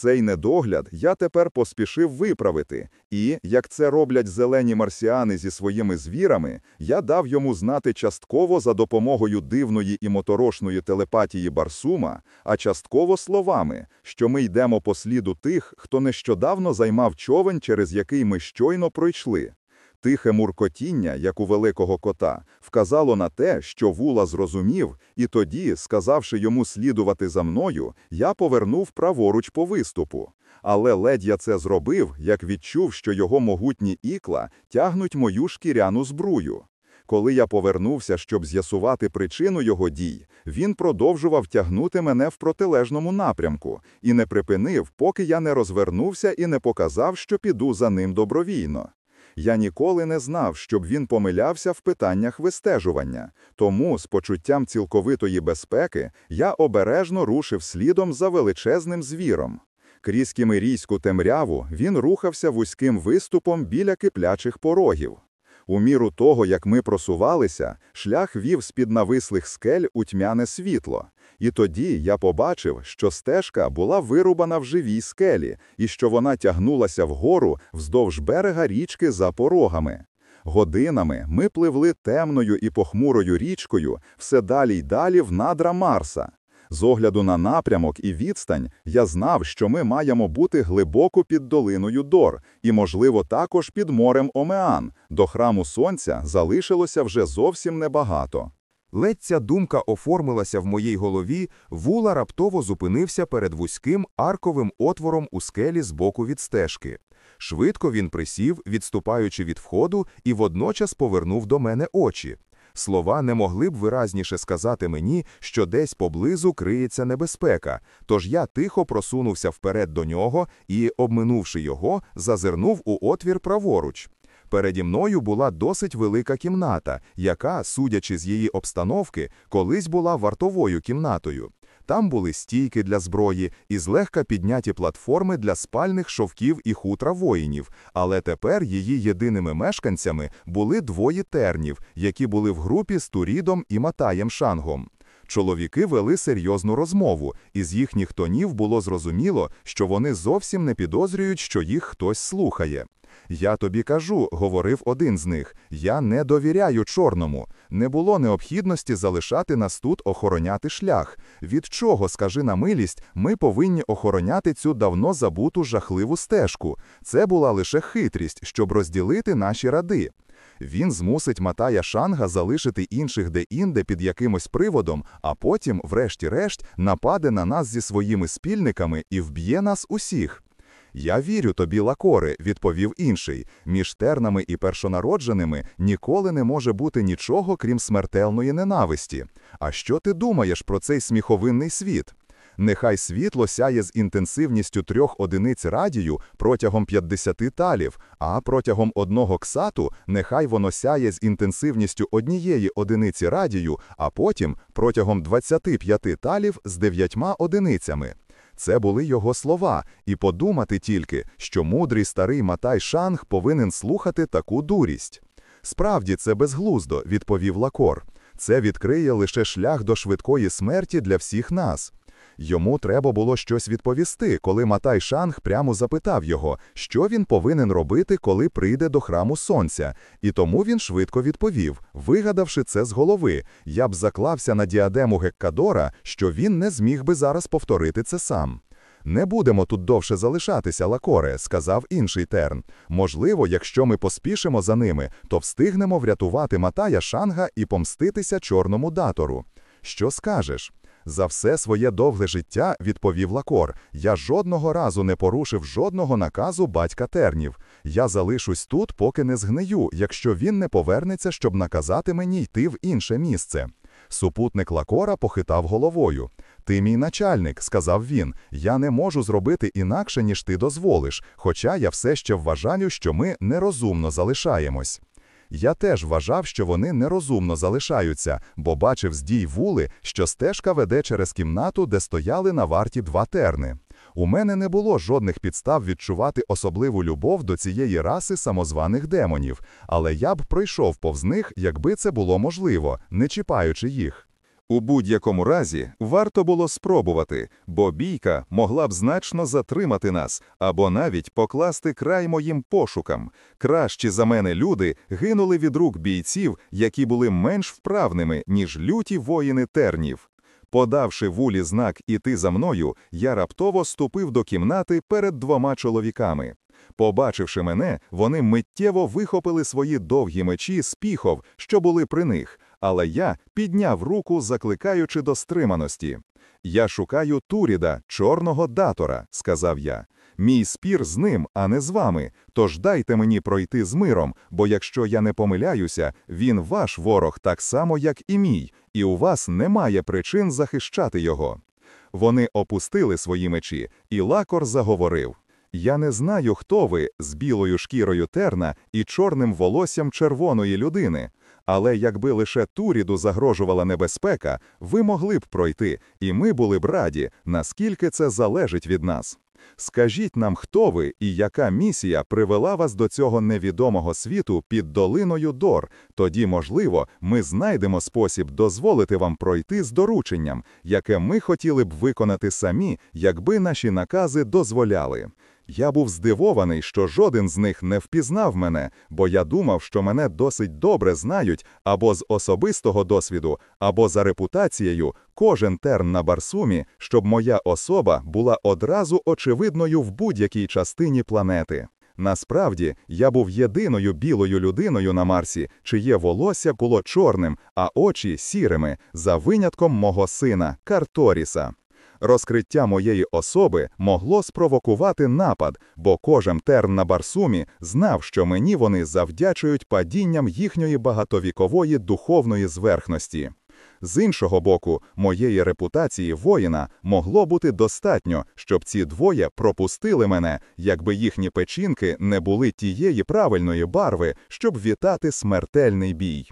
Цей недогляд я тепер поспішив виправити, і, як це роблять зелені марсіани зі своїми звірами, я дав йому знати частково за допомогою дивної і моторошної телепатії Барсума, а частково словами, що ми йдемо по сліду тих, хто нещодавно займав човен, через який ми щойно пройшли. Тихе муркотіння, як у великого кота, вказало на те, що вула зрозумів, і тоді, сказавши йому слідувати за мною, я повернув праворуч по виступу. Але ледь я це зробив, як відчув, що його могутні ікла тягнуть мою шкіряну збрую. Коли я повернувся, щоб з'ясувати причину його дій, він продовжував тягнути мене в протилежному напрямку і не припинив, поки я не розвернувся і не показав, що піду за ним добровільно. Я ніколи не знав, щоб він помилявся в питаннях вистежування, тому з почуттям цілковитої безпеки я обережно рушив слідом за величезним звіром. Крізь кімирійську темряву він рухався вузьким виступом біля киплячих порогів. У міру того, як ми просувалися, шлях вів з-під навислих скель у тьмяне світло. І тоді я побачив, що стежка була вирубана в живій скелі, і що вона тягнулася вгору вздовж берега річки за порогами. Годинами ми пливли темною і похмурою річкою все далі й далі в надра Марса. З огляду на напрямок і відстань я знав, що ми маємо бути глибоко під долиною Дор і, можливо, також під морем Омеан. До храму сонця залишилося вже зовсім небагато. Ледь ця думка оформилася в моїй голові, вула раптово зупинився перед вузьким арковим отвором у скелі з боку від стежки. Швидко він присів, відступаючи від входу, і водночас повернув до мене очі. Слова не могли б виразніше сказати мені, що десь поблизу криється небезпека, тож я тихо просунувся вперед до нього і, обминувши його, зазирнув у отвір праворуч. Переді мною була досить велика кімната, яка, судячи з її обстановки, колись була вартовою кімнатою. Там були стійки для зброї і злегка підняті платформи для спальних шовків і хутра воїнів, але тепер її єдиними мешканцями були двоє тернів, які були в групі з Турідом і Матаєм Шангом. Чоловіки вели серйозну розмову, і з їхніх тонів було зрозуміло, що вони зовсім не підозрюють, що їх хтось слухає. Я тобі кажу, говорив один з них, я не довіряю чорному. Не було необхідності залишати нас тут охороняти шлях. Від чого, скажи на милість, ми повинні охороняти цю давно забуту жахливу стежку. Це була лише хитрість, щоб розділити наші ради. Він змусить Матая Шанга залишити інших де-інде під якимось приводом, а потім, врешті-решт, нападе на нас зі своїми спільниками і вб'є нас усіх. Я вірю тобі, лакоре, відповів інший. Між тернами і першонародженими ніколи не може бути нічого, крім смертельної ненависті. А що ти думаєш про цей сміховинний світ? Нехай світло сяє з інтенсивністю трьох одиниць радію протягом 50 талів, а протягом одного ксату нехай воно сяє з інтенсивністю однієї одиниці радію, а потім протягом 25 талів з дев'ятьма одиницями. Це були його слова, і подумати тільки, що мудрий старий Матай Шанг повинен слухати таку дурість. Справді це безглуздо, відповів Лакор. Це відкриє лише шлях до швидкої смерті для всіх нас. Йому треба було щось відповісти, коли Матай Шанг прямо запитав його, що він повинен робити, коли прийде до храму сонця, і тому він швидко відповів, вигадавши це з голови, я б заклався на діадему Геккадора, що він не зміг би зараз повторити це сам. Не будемо тут довше залишатися, Лакоре, сказав інший терн. Можливо, якщо ми поспішимо за ними, то встигнемо врятувати Матая Шанга і помститися чорному датору. Що скажеш? За все своє довге життя, відповів Лакор, я жодного разу не порушив жодного наказу батька тернів. Я залишусь тут, поки не згнию, якщо він не повернеться, щоб наказати мені йти в інше місце. Супутник Лакора похитав головою. Ти мій начальник, сказав він. Я не можу зробити інакше, ніж ти дозволиш, хоча я все ще вважаю, що ми нерозумно залишаємось. Я теж вважав, що вони нерозумно залишаються, бо бачив з дій вули, що стежка веде через кімнату, де стояли на варті два терни. У мене не було жодних підстав відчувати особливу любов до цієї раси самозваних демонів, але я б пройшов повз них, якби це було можливо, не чіпаючи їх. У будь-якому разі варто було спробувати, бо бійка могла б значно затримати нас або навіть покласти край моїм пошукам. Кращі за мене люди гинули від рук бійців, які були менш вправними, ніж люті воїни тернів. Подавши вулі знак іти за мною, я раптово ступив до кімнати перед двома чоловіками. Побачивши мене, вони миттєво вихопили свої довгі мечі з піхов, що були при них, але я підняв руку, закликаючи до стриманості. Я шукаю Туріда, чорного датора, сказав я. Мій спір з ним, а не з вами. Тож дайте мені пройти з миром, бо якщо я не помиляюся, він ваш ворог так само, як і мій, і у вас немає причин захищати його. Вони опустили свої мечі, і лакор заговорив. Я не знаю, хто ви з білою шкірою терна і чорним волоссям червоної людини. Але якби лише Туріду загрожувала небезпека, ви могли б пройти, і ми були б раді, наскільки це залежить від нас. Скажіть нам, хто ви і яка місія привела вас до цього невідомого світу під долиною Дор. Тоді, можливо, ми знайдемо спосіб дозволити вам пройти з дорученням, яке ми хотіли б виконати самі, якби наші накази дозволяли. Я був здивований, що жоден з них не впізнав мене, бо я думав, що мене досить добре знають або з особистого досвіду, або за репутацією кожен терн на Барсумі, щоб моя особа була одразу очевидною в будь-якій частині планети. Насправді, я був єдиною білою людиною на Марсі, чиє волосся було чорним, а очі сірими, за винятком мого сина Карторіса. Розкриття моєї особи могло спровокувати напад, бо кожен терн на Барсумі знав, що мені вони завдячують падінням їхньої багатовікової духовної зверхності. З іншого боку, моєї репутації воїна могло бути достатньо, щоб ці двоє пропустили мене, якби їхні печінки не були тієї правильної барви, щоб вітати смертельний бій.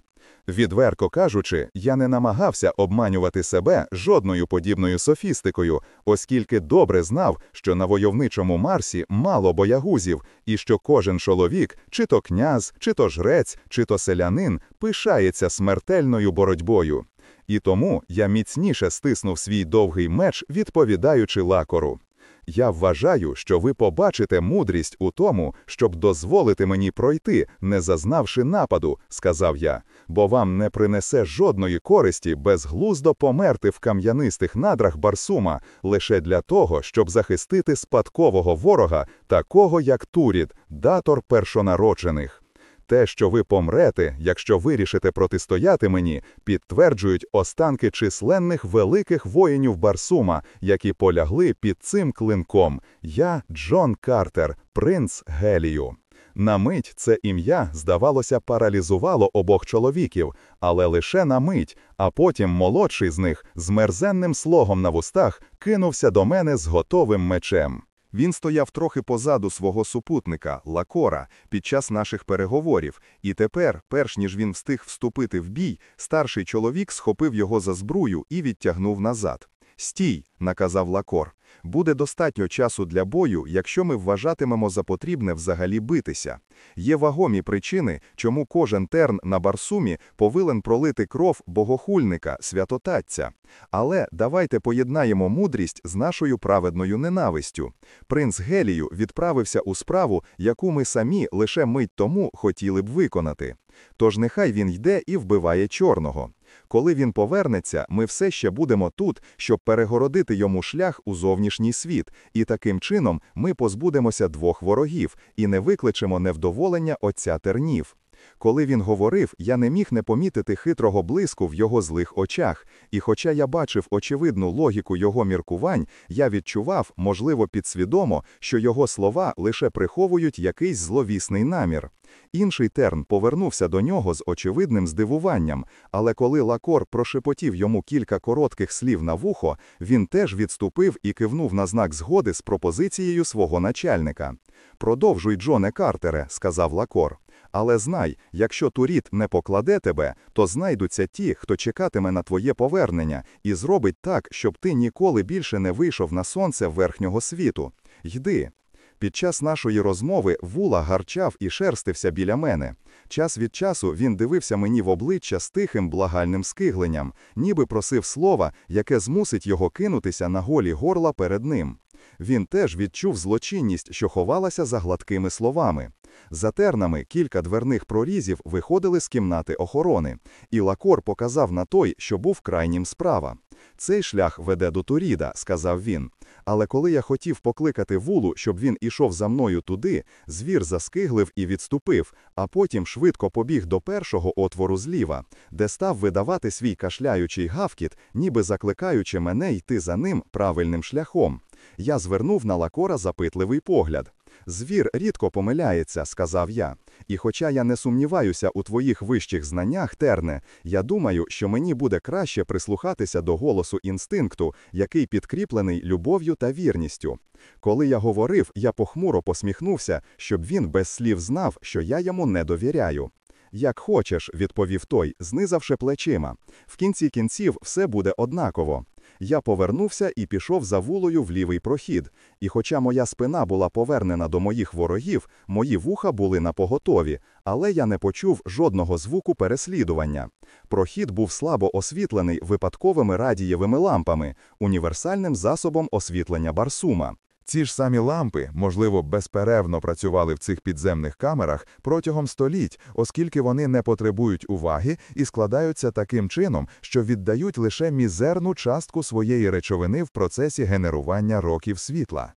Відверто кажучи, я не намагався обманювати себе жодною подібною софістикою, оскільки добре знав, що на войовничому Марсі мало боягузів, і що кожен чоловік, чи то князь, чи то жрець, чи то селянин, пишається смертельною боротьбою. І тому я міцніше стиснув свій довгий меч, відповідаючи лакору. Я вважаю, що ви побачите мудрість у тому, щоб дозволити мені пройти, не зазнавши нападу, сказав я, бо вам не принесе жодної користі безглуздо померти в кам'янистих надрах Барсума лише для того, щоб захистити спадкового ворога, такого як Турід, датор першонароджених. Те, що ви помрете, якщо вирішите протистояти мені, підтверджують останки численних великих воїнів Барсума, які полягли під цим клинком. Я Джон Картер, принц Гелію. На мить це ім'я, здавалося, паралізувало обох чоловіків, але лише на мить, а потім молодший з них з мерзенним слогом на вустах кинувся до мене з готовим мечем. Він стояв трохи позаду свого супутника, Лакора, під час наших переговорів, і тепер, перш ніж він встиг вступити в бій, старший чоловік схопив його за збрую і відтягнув назад. Стій, наказав Лакор. Буде достатньо часу для бою, якщо ми вважатимемо за потрібне взагалі битися. Є вагомі причини, чому кожен терн на Барсумі повинен пролити кров богохульника, святотатця. Але давайте поєднаємо мудрість з нашою праведною ненавистю. Принц Гелію відправився у справу, яку ми самі лише мить тому хотіли б виконати. Тож нехай він йде і вбиває чорного. Коли він повернеться, ми все ще будемо тут, щоб перегородити йому шлях у зовнішній світ, і таким чином ми позбудемося двох ворогів і не викличемо невдоволення отця тернів. Коли він говорив, я не міг не помітити хитрого блиску в його злих очах, і хоча я бачив очевидну логіку його міркувань, я відчував, можливо, підсвідомо, що його слова лише приховують якийсь зловісний намір. Інший терн повернувся до нього з очевидним здивуванням, але коли Лакор прошепотів йому кілька коротких слів на вухо, він теж відступив і кивнув на знак згоди з пропозицією свого начальника. Продовжуй, Джоне Картере, сказав Лакор. Але знай, якщо Туріт не покладе тебе, то знайдуться ті, хто чекатиме на твоє повернення, і зробить так, щоб ти ніколи більше не вийшов на сонце верхнього світу. Йди. Під час нашої розмови вула гарчав і шерстився біля мене. Час від часу він дивився мені в обличчя з тихим благальним скигленням, ніби просив слова, яке змусить його кинутися на голі горла перед ним. Він теж відчув злочинність, що ховалася за гладкими словами. За тернами кілька дверних прорізів виходили з кімнати охорони, і Лакор показав на той, що був крайнім справа. Цей шлях веде до Туріда, сказав він. Але коли я хотів покликати вулу, щоб він ішов за мною туди, звір заскиглив і відступив, а потім швидко побіг до першого отвору зліва, де став видавати свій кашляючий гавкіт, ніби закликаючи мене йти за ним правильним шляхом. Я звернув на лакора запитливий погляд. Звір рідко помиляється, сказав я. І хоча я не сумніваюся у твоїх вищих знаннях, терне, я думаю, що мені буде краще прислухатися до голосу інстинкту, який підкріплений любов'ю та вірністю. Коли я говорив, я похмуро посміхнувся, щоб він без слів знав, що я йому не довіряю. Як хочеш, відповів той, знизавши плечима. В кінці кінців все буде однаково. Я повернувся і пішов за вулою в лівий прохід. І хоча моя спина була повернена до моїх ворогів, мої вуха були на поготові, але я не почув жодного звуку переслідування. Прохід був слабо освітлений випадковими радієвими лампами, універсальним засобом освітлення Барсума. Ці ж самі лампи, можливо, безперервно працювали в цих підземних камерах протягом століть, оскільки вони не потребують уваги і складаються таким чином, що віддають лише мізерну частку своєї речовини в процесі генерування років світла.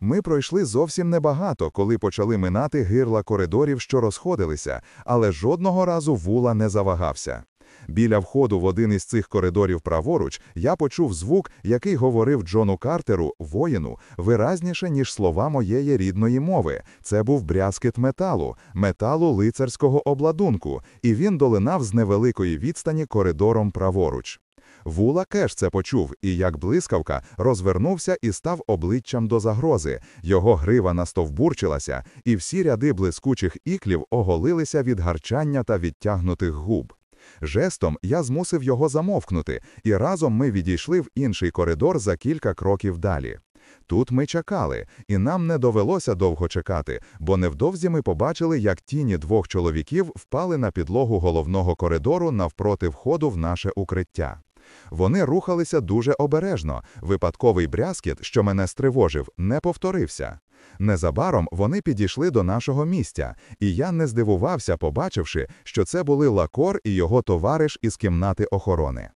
Ми пройшли зовсім небагато, коли почали минати гирла коридорів, що розходилися, але жодного разу вула не завагався. Біля входу в один із цих коридорів праворуч я почув звук, який говорив Джону Картеру, воїну, виразніше, ніж слова моєї рідної мови. Це був брязкіт металу, металу лицарського обладунку, і він долинав з невеликої відстані коридором праворуч. Вула Кеш це почув і, як блискавка, розвернувся і став обличчям до загрози. Його грива настовбурчилася, і всі ряди блискучих іклів оголилися від гарчання та відтягнутих губ. Жестом я змусив його замовкнути, і разом ми відійшли в інший коридор за кілька кроків далі. Тут ми чекали, і нам не довелося довго чекати, бо невдовзі ми побачили, як тіні двох чоловіків впали на підлогу головного коридору навпроти входу в наше укриття. Вони рухалися дуже обережно. Випадковий брязкіт, що мене стривожив, не повторився. Незабаром вони підійшли до нашого місця, і я не здивувався, побачивши, що це були Лакор і його товариш із кімнати охорони.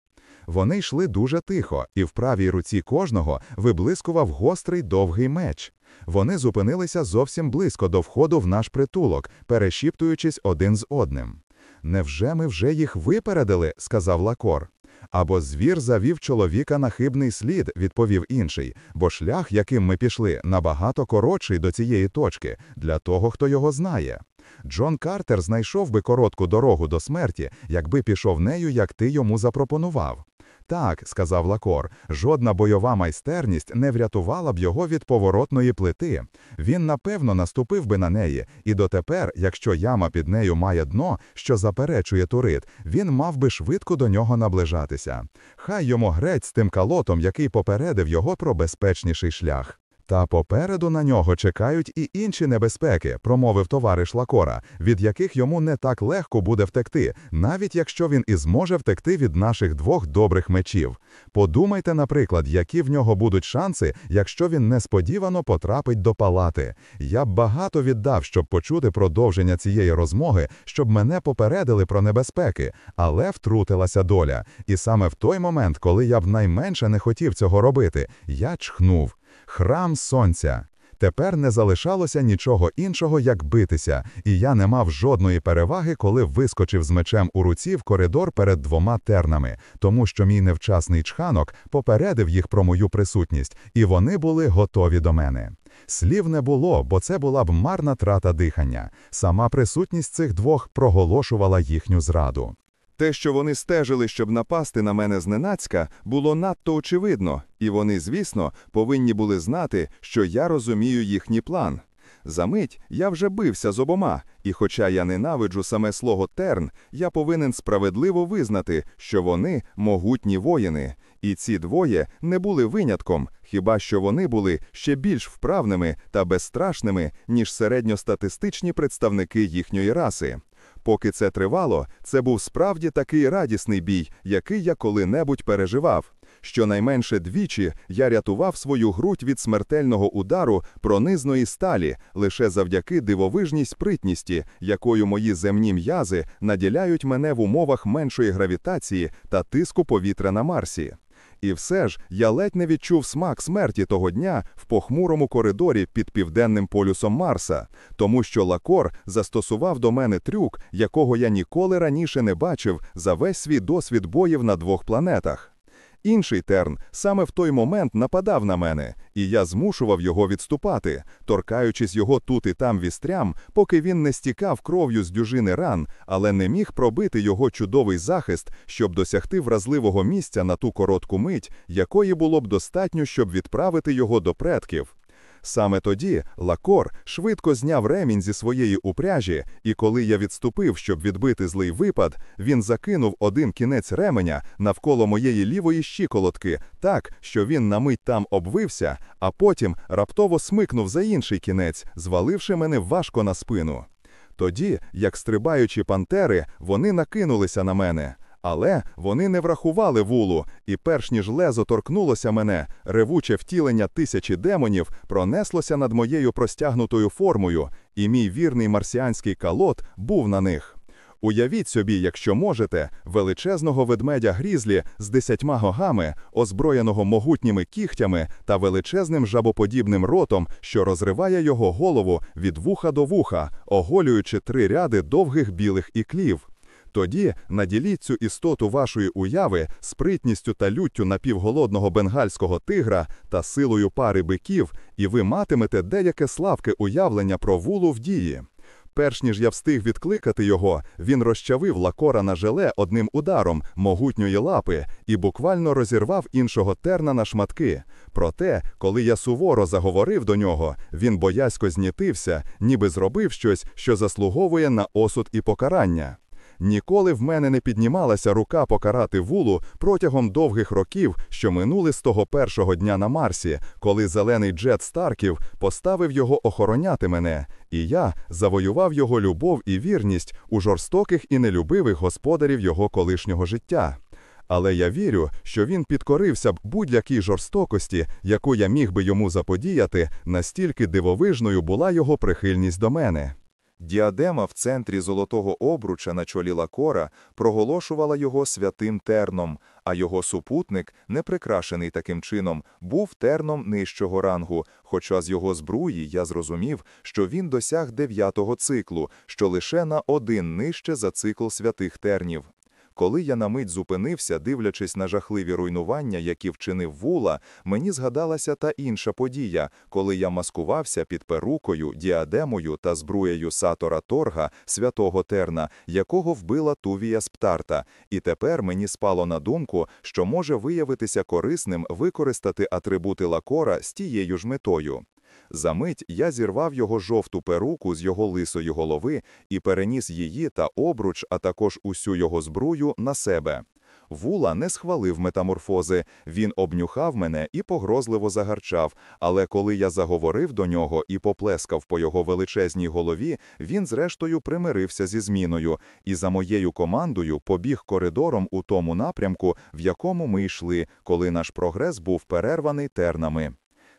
Вони йшли дуже тихо, і в правій руці кожного виблискував гострий довгий меч. Вони зупинилися зовсім близько до входу в наш притулок, перешіптуючись один з одним. Невже ми вже їх випередили? сказав Лакор. Або звір завів чоловіка на хибний слід, відповів інший, бо шлях, яким ми пішли, набагато коротший до цієї точки, для того, хто його знає. Джон Картер знайшов би коротку дорогу до смерті, якби пішов нею, як ти йому запропонував. Так, сказав Лакор, жодна бойова майстерність не врятувала б його від поворотної плити. Він напевно наступив би на неї, і дотепер, якщо яма під нею має дно, що заперечує турит, він мав би швидко до нього наближатися. Хай йому грець з тим калотом, який попередив його про безпечніший шлях. Та попереду на нього чекають і інші небезпеки, промовив товариш Лакора, від яких йому не так легко буде втекти, навіть якщо він і зможе втекти від наших двох добрих мечів. Подумайте, наприклад, які в нього будуть шанси, якщо він несподівано потрапить до палати. Я б багато віддав, щоб почути продовження цієї розмоги, щоб мене попередили про небезпеки, але втрутилася доля. І саме в той момент, коли я б найменше не хотів цього робити, я чхнув. Храм сонця. Тепер не залишалося нічого іншого, як битися, і я не мав жодної переваги, коли вискочив з мечем у руці в коридор перед двома тернами, тому що мій невчасний чханок попередив їх про мою присутність, і вони були готові до мене. Слів не було, бо це була б марна трата дихання. Сама присутність цих двох проголошувала їхню зраду. Те, що вони стежили, щоб напасти на мене зненацька, було надто очевидно, і вони, звісно, повинні були знати, що я розумію їхній план. Замить я вже бився з обома, і хоча я ненавиджу саме слово терн, я повинен справедливо визнати, що вони могутні воїни, і ці двоє не були винятком, хіба що вони були ще більш вправними та безстрашними, ніж середньостатистичні представники їхньої раси. Поки це тривало, це був справді такий радісний бій, який я коли-небудь переживав. Щонайменше двічі я рятував свою грудь від смертельного удару пронизної сталі лише завдяки дивовижній спритністі, якою мої земні м'язи наділяють мене в умовах меншої гравітації та тиску повітря на Марсі. І все ж я ледь не відчув смак смерті того дня в похмурому коридорі під південним полюсом Марса, тому що Лакор застосував до мене трюк, якого я ніколи раніше не бачив за весь свій досвід боїв на двох планетах. Інший терн саме в той момент нападав на мене, і я змушував його відступати, торкаючись його тут і там вістрям, поки він не стікав кров'ю з дюжини ран, але не міг пробити його чудовий захист, щоб досягти вразливого місця на ту коротку мить, якої було б достатньо, щоб відправити його до предків. Саме тоді Лакор швидко зняв ремінь зі своєї упряжі, і коли я відступив, щоб відбити злий випад, він закинув один кінець ременя навколо моєї лівої щиколотки, так, що він на мить там обвився, а потім раптово смикнув за інший кінець, зваливши мене важко на спину. Тоді, як стрибаючі пантери, вони накинулися на мене. Але вони не врахували вулу, і перш ніж лезо торкнулося мене, ревуче втілення тисячі демонів пронеслося над моєю простягнутою формою, і мій вірний марсіанський калот був на них. Уявіть собі, якщо можете, величезного ведмедя грізлі з десятьма гогами, озброєного могутніми кігтями та величезним жабоподібним ротом, що розриває його голову від вуха до вуха, оголюючи три ряди довгих білих іклів. Тоді наділіть цю істоту вашої уяви спритністю та люттю напівголодного бенгальського тигра та силою пари биків, і ви матимете деяке славке уявлення про вулу в дії. Перш ніж я встиг відкликати його, він розчавив лакора на желе одним ударом могутньої лапи і буквально розірвав іншого терна на шматки. Проте, коли я суворо заговорив до нього, він боязько знітився, ніби зробив щось, що заслуговує на осуд і покарання. Ніколи в мене не піднімалася рука покарати вулу протягом довгих років, що минули з того першого дня на Марсі, коли зелений джет Старків поставив його охороняти мене, і я завоював його любов і вірність у жорстоких і нелюбивих господарів його колишнього життя. Але я вірю, що він підкорився б будь-якій жорстокості, яку я міг би йому заподіяти, настільки дивовижною була його прихильність до мене. Діадема в центрі золотого обруча на чолі лакора проголошувала його святим терном, а його супутник, не прикрашений таким чином, був терном нижчого рангу, хоча з його збруї я зрозумів, що він досяг дев'ятого циклу, що лише на один нижче за цикл святих тернів. Коли я на мить зупинився, дивлячись на жахливі руйнування, які вчинив вула, мені згадалася та інша подія, коли я маскувався під перукою, діадемою та збруєю Сатора Торга, святого Терна, якого вбила Тувія Сптарта, і тепер мені спало на думку, що може виявитися корисним використати атрибути лакора з тією ж метою. Замить я зірвав його жовту перуку з його лисої голови і переніс її та обруч, а також усю його збрую на себе. Вула не схвалив метаморфози, він обнюхав мене і погрозливо загарчав, але коли я заговорив до нього і поплескав по його величезній голові, він зрештою примирився зі зміною і за моєю командою побіг коридором у тому напрямку, в якому ми йшли, коли наш прогрес був перерваний тернами.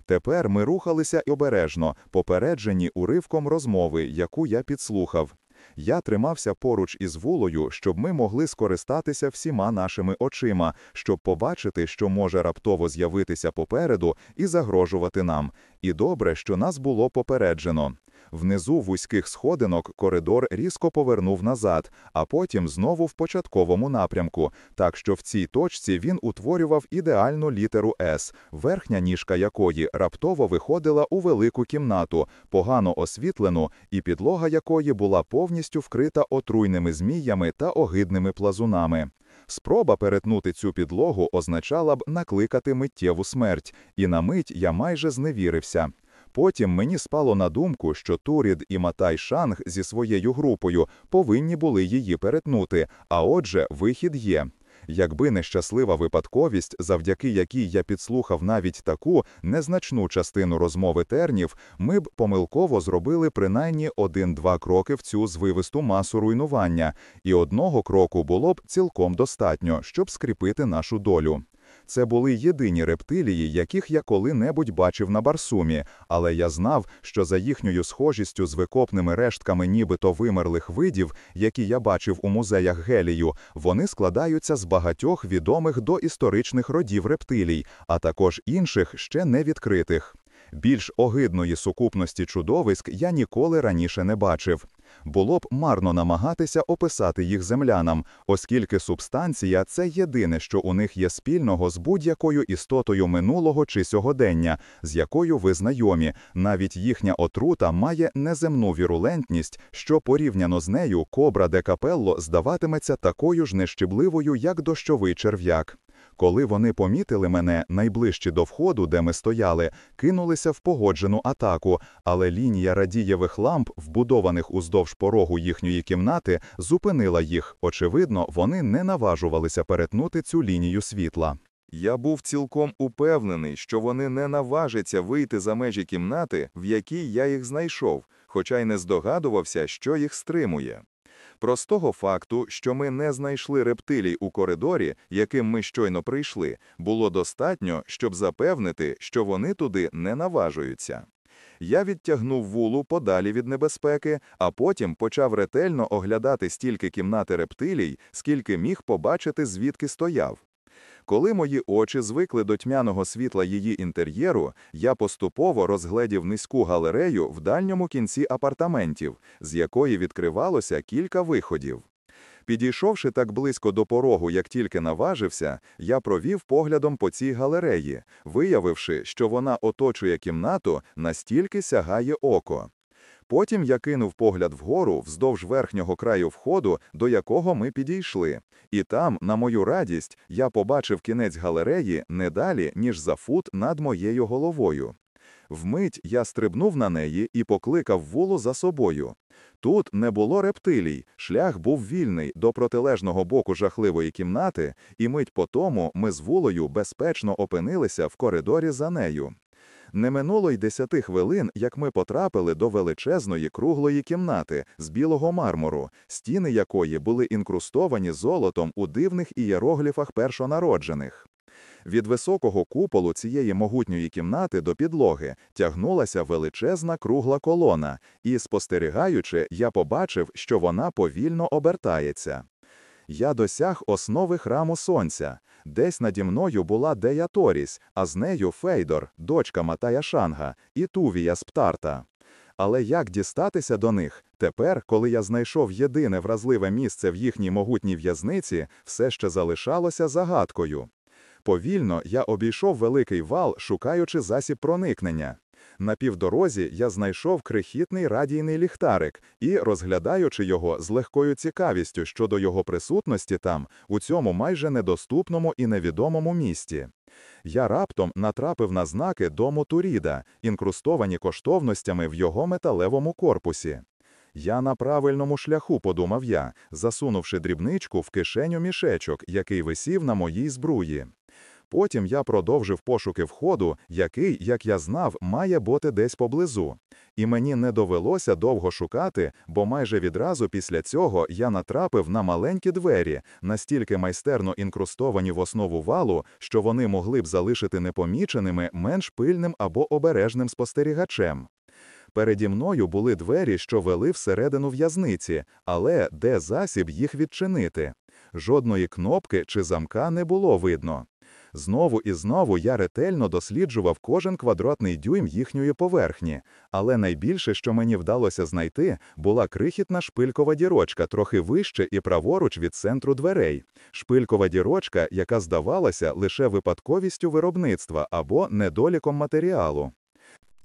Тепер ми рухалися обережно, попереджені уривком розмови, яку я підслухав. Я тримався поруч із вулою, щоб ми могли скористатися всіма нашими очима, щоб побачити, що може раптово з'явитися попереду і загрожувати нам. І добре, що нас було попереджено. Внизу вузьких сходинок коридор різко повернув назад, а потім знову в початковому напрямку, так що в цій точці він утворював ідеальну літеру «С», верхня ніжка якої раптово виходила у велику кімнату, погано освітлену, і підлога якої була повністю вкрита отруйними зміями та огидними плазунами. Спроба перетнути цю підлогу означала б накликати миттєву смерть, і на мить я майже зневірився. Потім мені спало на думку, що Турід і Матай Шанг зі своєю групою повинні були її перетнути, а отже, вихід є. Якби не щаслива випадковість, завдяки якій я підслухав навіть таку незначну частину розмови тернів, ми б помилково зробили принаймні один-два кроки в цю звивисту масу руйнування, і одного кроку було б цілком достатньо, щоб скріпити нашу долю. Це були єдині рептилії, яких я коли-небудь бачив на Барсумі, але я знав, що за їхньою схожістю з викопними рештками нібито вимерлих видів, які я бачив у музеях Гелію, вони складаються з багатьох відомих доісторичних родів рептилій, а також інших ще не відкритих. Більш огидної сукупності чудовиськ я ніколи раніше не бачив. Було б марно намагатися описати їх землянам, оскільки субстанція це єдине, що у них є спільного з будь-якою істотою минулого чи сьогодення, з якою ви знайомі. Навіть їхня отрута має неземну вірулентність, що порівняно з нею кобра де капелло здаватиметься такою ж нещебливою, як дощовий черв'як. Коли вони помітили мене найближче до входу, де ми стояли, кинулися в погоджену атаку, але лінія радієвих ламп, вбудованих уздовж порогу їхньої кімнати, зупинила їх. Очевидно, вони не наважувалися перетнути цю лінію світла. Я був цілком упевнений, що вони не наважаться вийти за межі кімнати, в якій я їх знайшов, хоча й не здогадувався, що їх стримує. Простого факту, що ми не знайшли рептилій у коридорі, яким ми щойно прийшли, було достатньо, щоб запевнити, що вони туди не наважуються. Я відтягнув вулу подалі від небезпеки, а потім почав ретельно оглядати стільки кімнати рептилій, скільки міг побачити, звідки стояв. Коли мої очі звикли до тьмяного світла її інтер'єру, я поступово розгледів низьку галерею в дальньому кінці апартаментів, з якої відкривалося кілька виходів. Підійшовши так близько до порогу, як тільки наважився, я провів поглядом по цій галереї, виявивши, що вона оточує кімнату, настільки сягає око. Потім я кинув погляд вгору вздовж верхнього краю входу, до якого ми підійшли. І там, на мою радість, я побачив кінець галереї не далі, ніж за фут над моєю головою. Вмить я стрибнув на неї і покликав вулу за собою. Тут не було рептилій, шлях був вільний до протилежного боку жахливої кімнати, і мить по тому ми з вулою безпечно опинилися в коридорі за нею. Не минуло й десяти хвилин, як ми потрапили до величезної круглої кімнати з білого мармуру, стіни якої були інкрустовані золотом у дивних ієрогліфах першонароджених. Від високого куполу цієї могутньої кімнати до підлоги тягнулася величезна кругла колона, і, спостерігаючи, я побачив, що вона повільно обертається. Я досяг основи храму сонця. Десь наді мною була Дея Торіс, а з нею Фейдор, дочка Матая Шанга, і Тувія з Птарта. Але як дістатися до них? Тепер, коли я знайшов єдине вразливе місце в їхній могутній в'язниці, все ще залишалося загадкою. Повільно я обійшов великий вал, шукаючи засіб проникнення. На півдорозі я знайшов крихітний радійний ліхтарик і, розглядаючи його з легкою цікавістю щодо його присутності там, у цьому майже недоступному і невідомому місті. Я раптом натрапив на знаки дому Туріда, інкрустовані коштовностями в його металевому корпусі. Я на правильному шляху, подумав я, засунувши дрібничку в кишеню мішечок, який висів на моїй збруї. Потім я продовжив пошуки входу, який, як я знав, має бути десь поблизу. І мені не довелося довго шукати, бо майже відразу після цього я натрапив на маленькі двері, настільки майстерно інкрустовані в основу валу, що вони могли б залишити непоміченими менш пильним або обережним спостерігачем. Переді мною були двері, що вели всередину в'язниці, але де засіб їх відчинити? Жодної кнопки чи замка не було видно. Знову і знову я ретельно досліджував кожен квадратний дюйм їхньої поверхні, але найбільше, що мені вдалося знайти, була крихітна шпилькова дірочка трохи вище і праворуч від центру дверей. Шпилькова дірочка, яка здавалася лише випадковістю виробництва або недоліком матеріалу.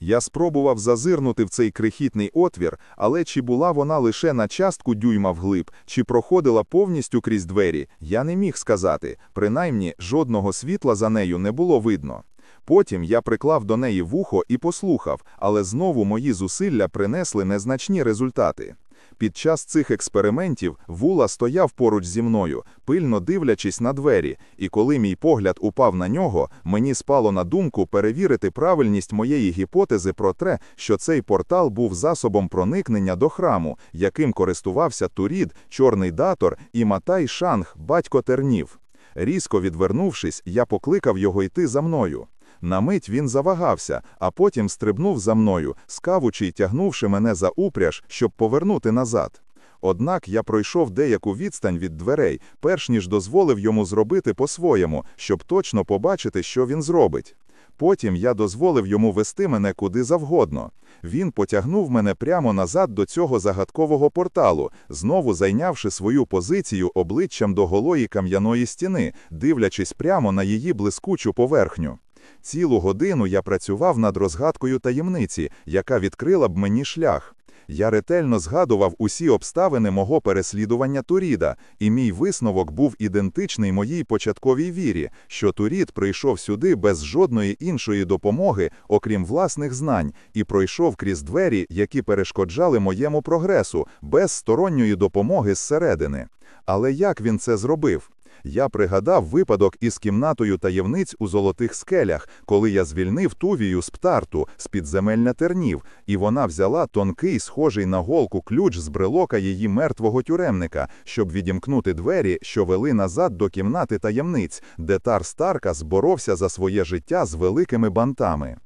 Я спробував зазирнути в цей крихітний отвір, але чи була вона лише на частку дюйма вглиб, чи проходила повністю крізь двері, я не міг сказати, принаймні жодного світла за нею не було видно. Потім я приклав до неї вухо і послухав, але знову мої зусилля принесли незначні результати. Під час цих експериментів Вула стояв поруч зі мною, пильно дивлячись на двері, і коли мій погляд упав на нього, мені спало на думку перевірити правильність моєї гіпотези про те, що цей портал був засобом проникнення до храму, яким користувався Турід, Чорний Датор і Матай Шанг, батько тернів. Різко відвернувшись, я покликав його йти за мною. На мить він завагався, а потім стрибнув за мною, скавучи й тягнувши мене за упряж, щоб повернути назад. Однак я пройшов деяку відстань від дверей, перш ніж дозволив йому зробити по-своєму, щоб точно побачити, що він зробить. Потім я дозволив йому вести мене куди завгодно. Він потягнув мене прямо назад до цього загадкового порталу, знову зайнявши свою позицію обличчям до голої кам'яної стіни, дивлячись прямо на її блискучу поверхню. Цілу годину я працював над розгадкою таємниці, яка відкрила б мені шлях. Я ретельно згадував усі обставини мого переслідування Туріда, і мій висновок був ідентичний моїй початковій вірі, що Турід прийшов сюди без жодної іншої допомоги, окрім власних знань, і пройшов крізь двері, які перешкоджали моєму прогресу, без сторонньої допомоги зсередини. Але як він це зробив? Я пригадав випадок із кімнатою таємниць у золотих скелях, коли я звільнив Тувію з птарту з підземелля тернів, і вона взяла тонкий, схожий на голку ключ з брелока її мертвого тюремника, щоб відімкнути двері, що вели назад до кімнати таємниць, де Тар Старка зборовся за своє життя з великими бантами.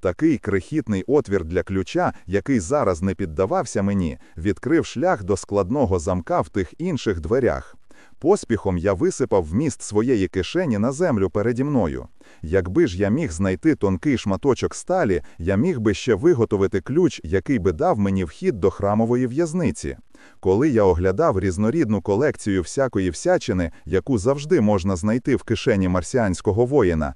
Такий крихітний отвір для ключа, який зараз не піддавався мені, відкрив шлях до складного замка в тих інших дверях. Поспіхом я висипав вміст своєї кишені на землю переді мною. Якби ж я міг знайти тонкий шматочок сталі, я міг би ще виготовити ключ, який би дав мені вхід до храмової в'язниці. Коли я оглядав різнорідну колекцію всякої всячини, яку завжди можна знайти в кишені марсіанського воїна,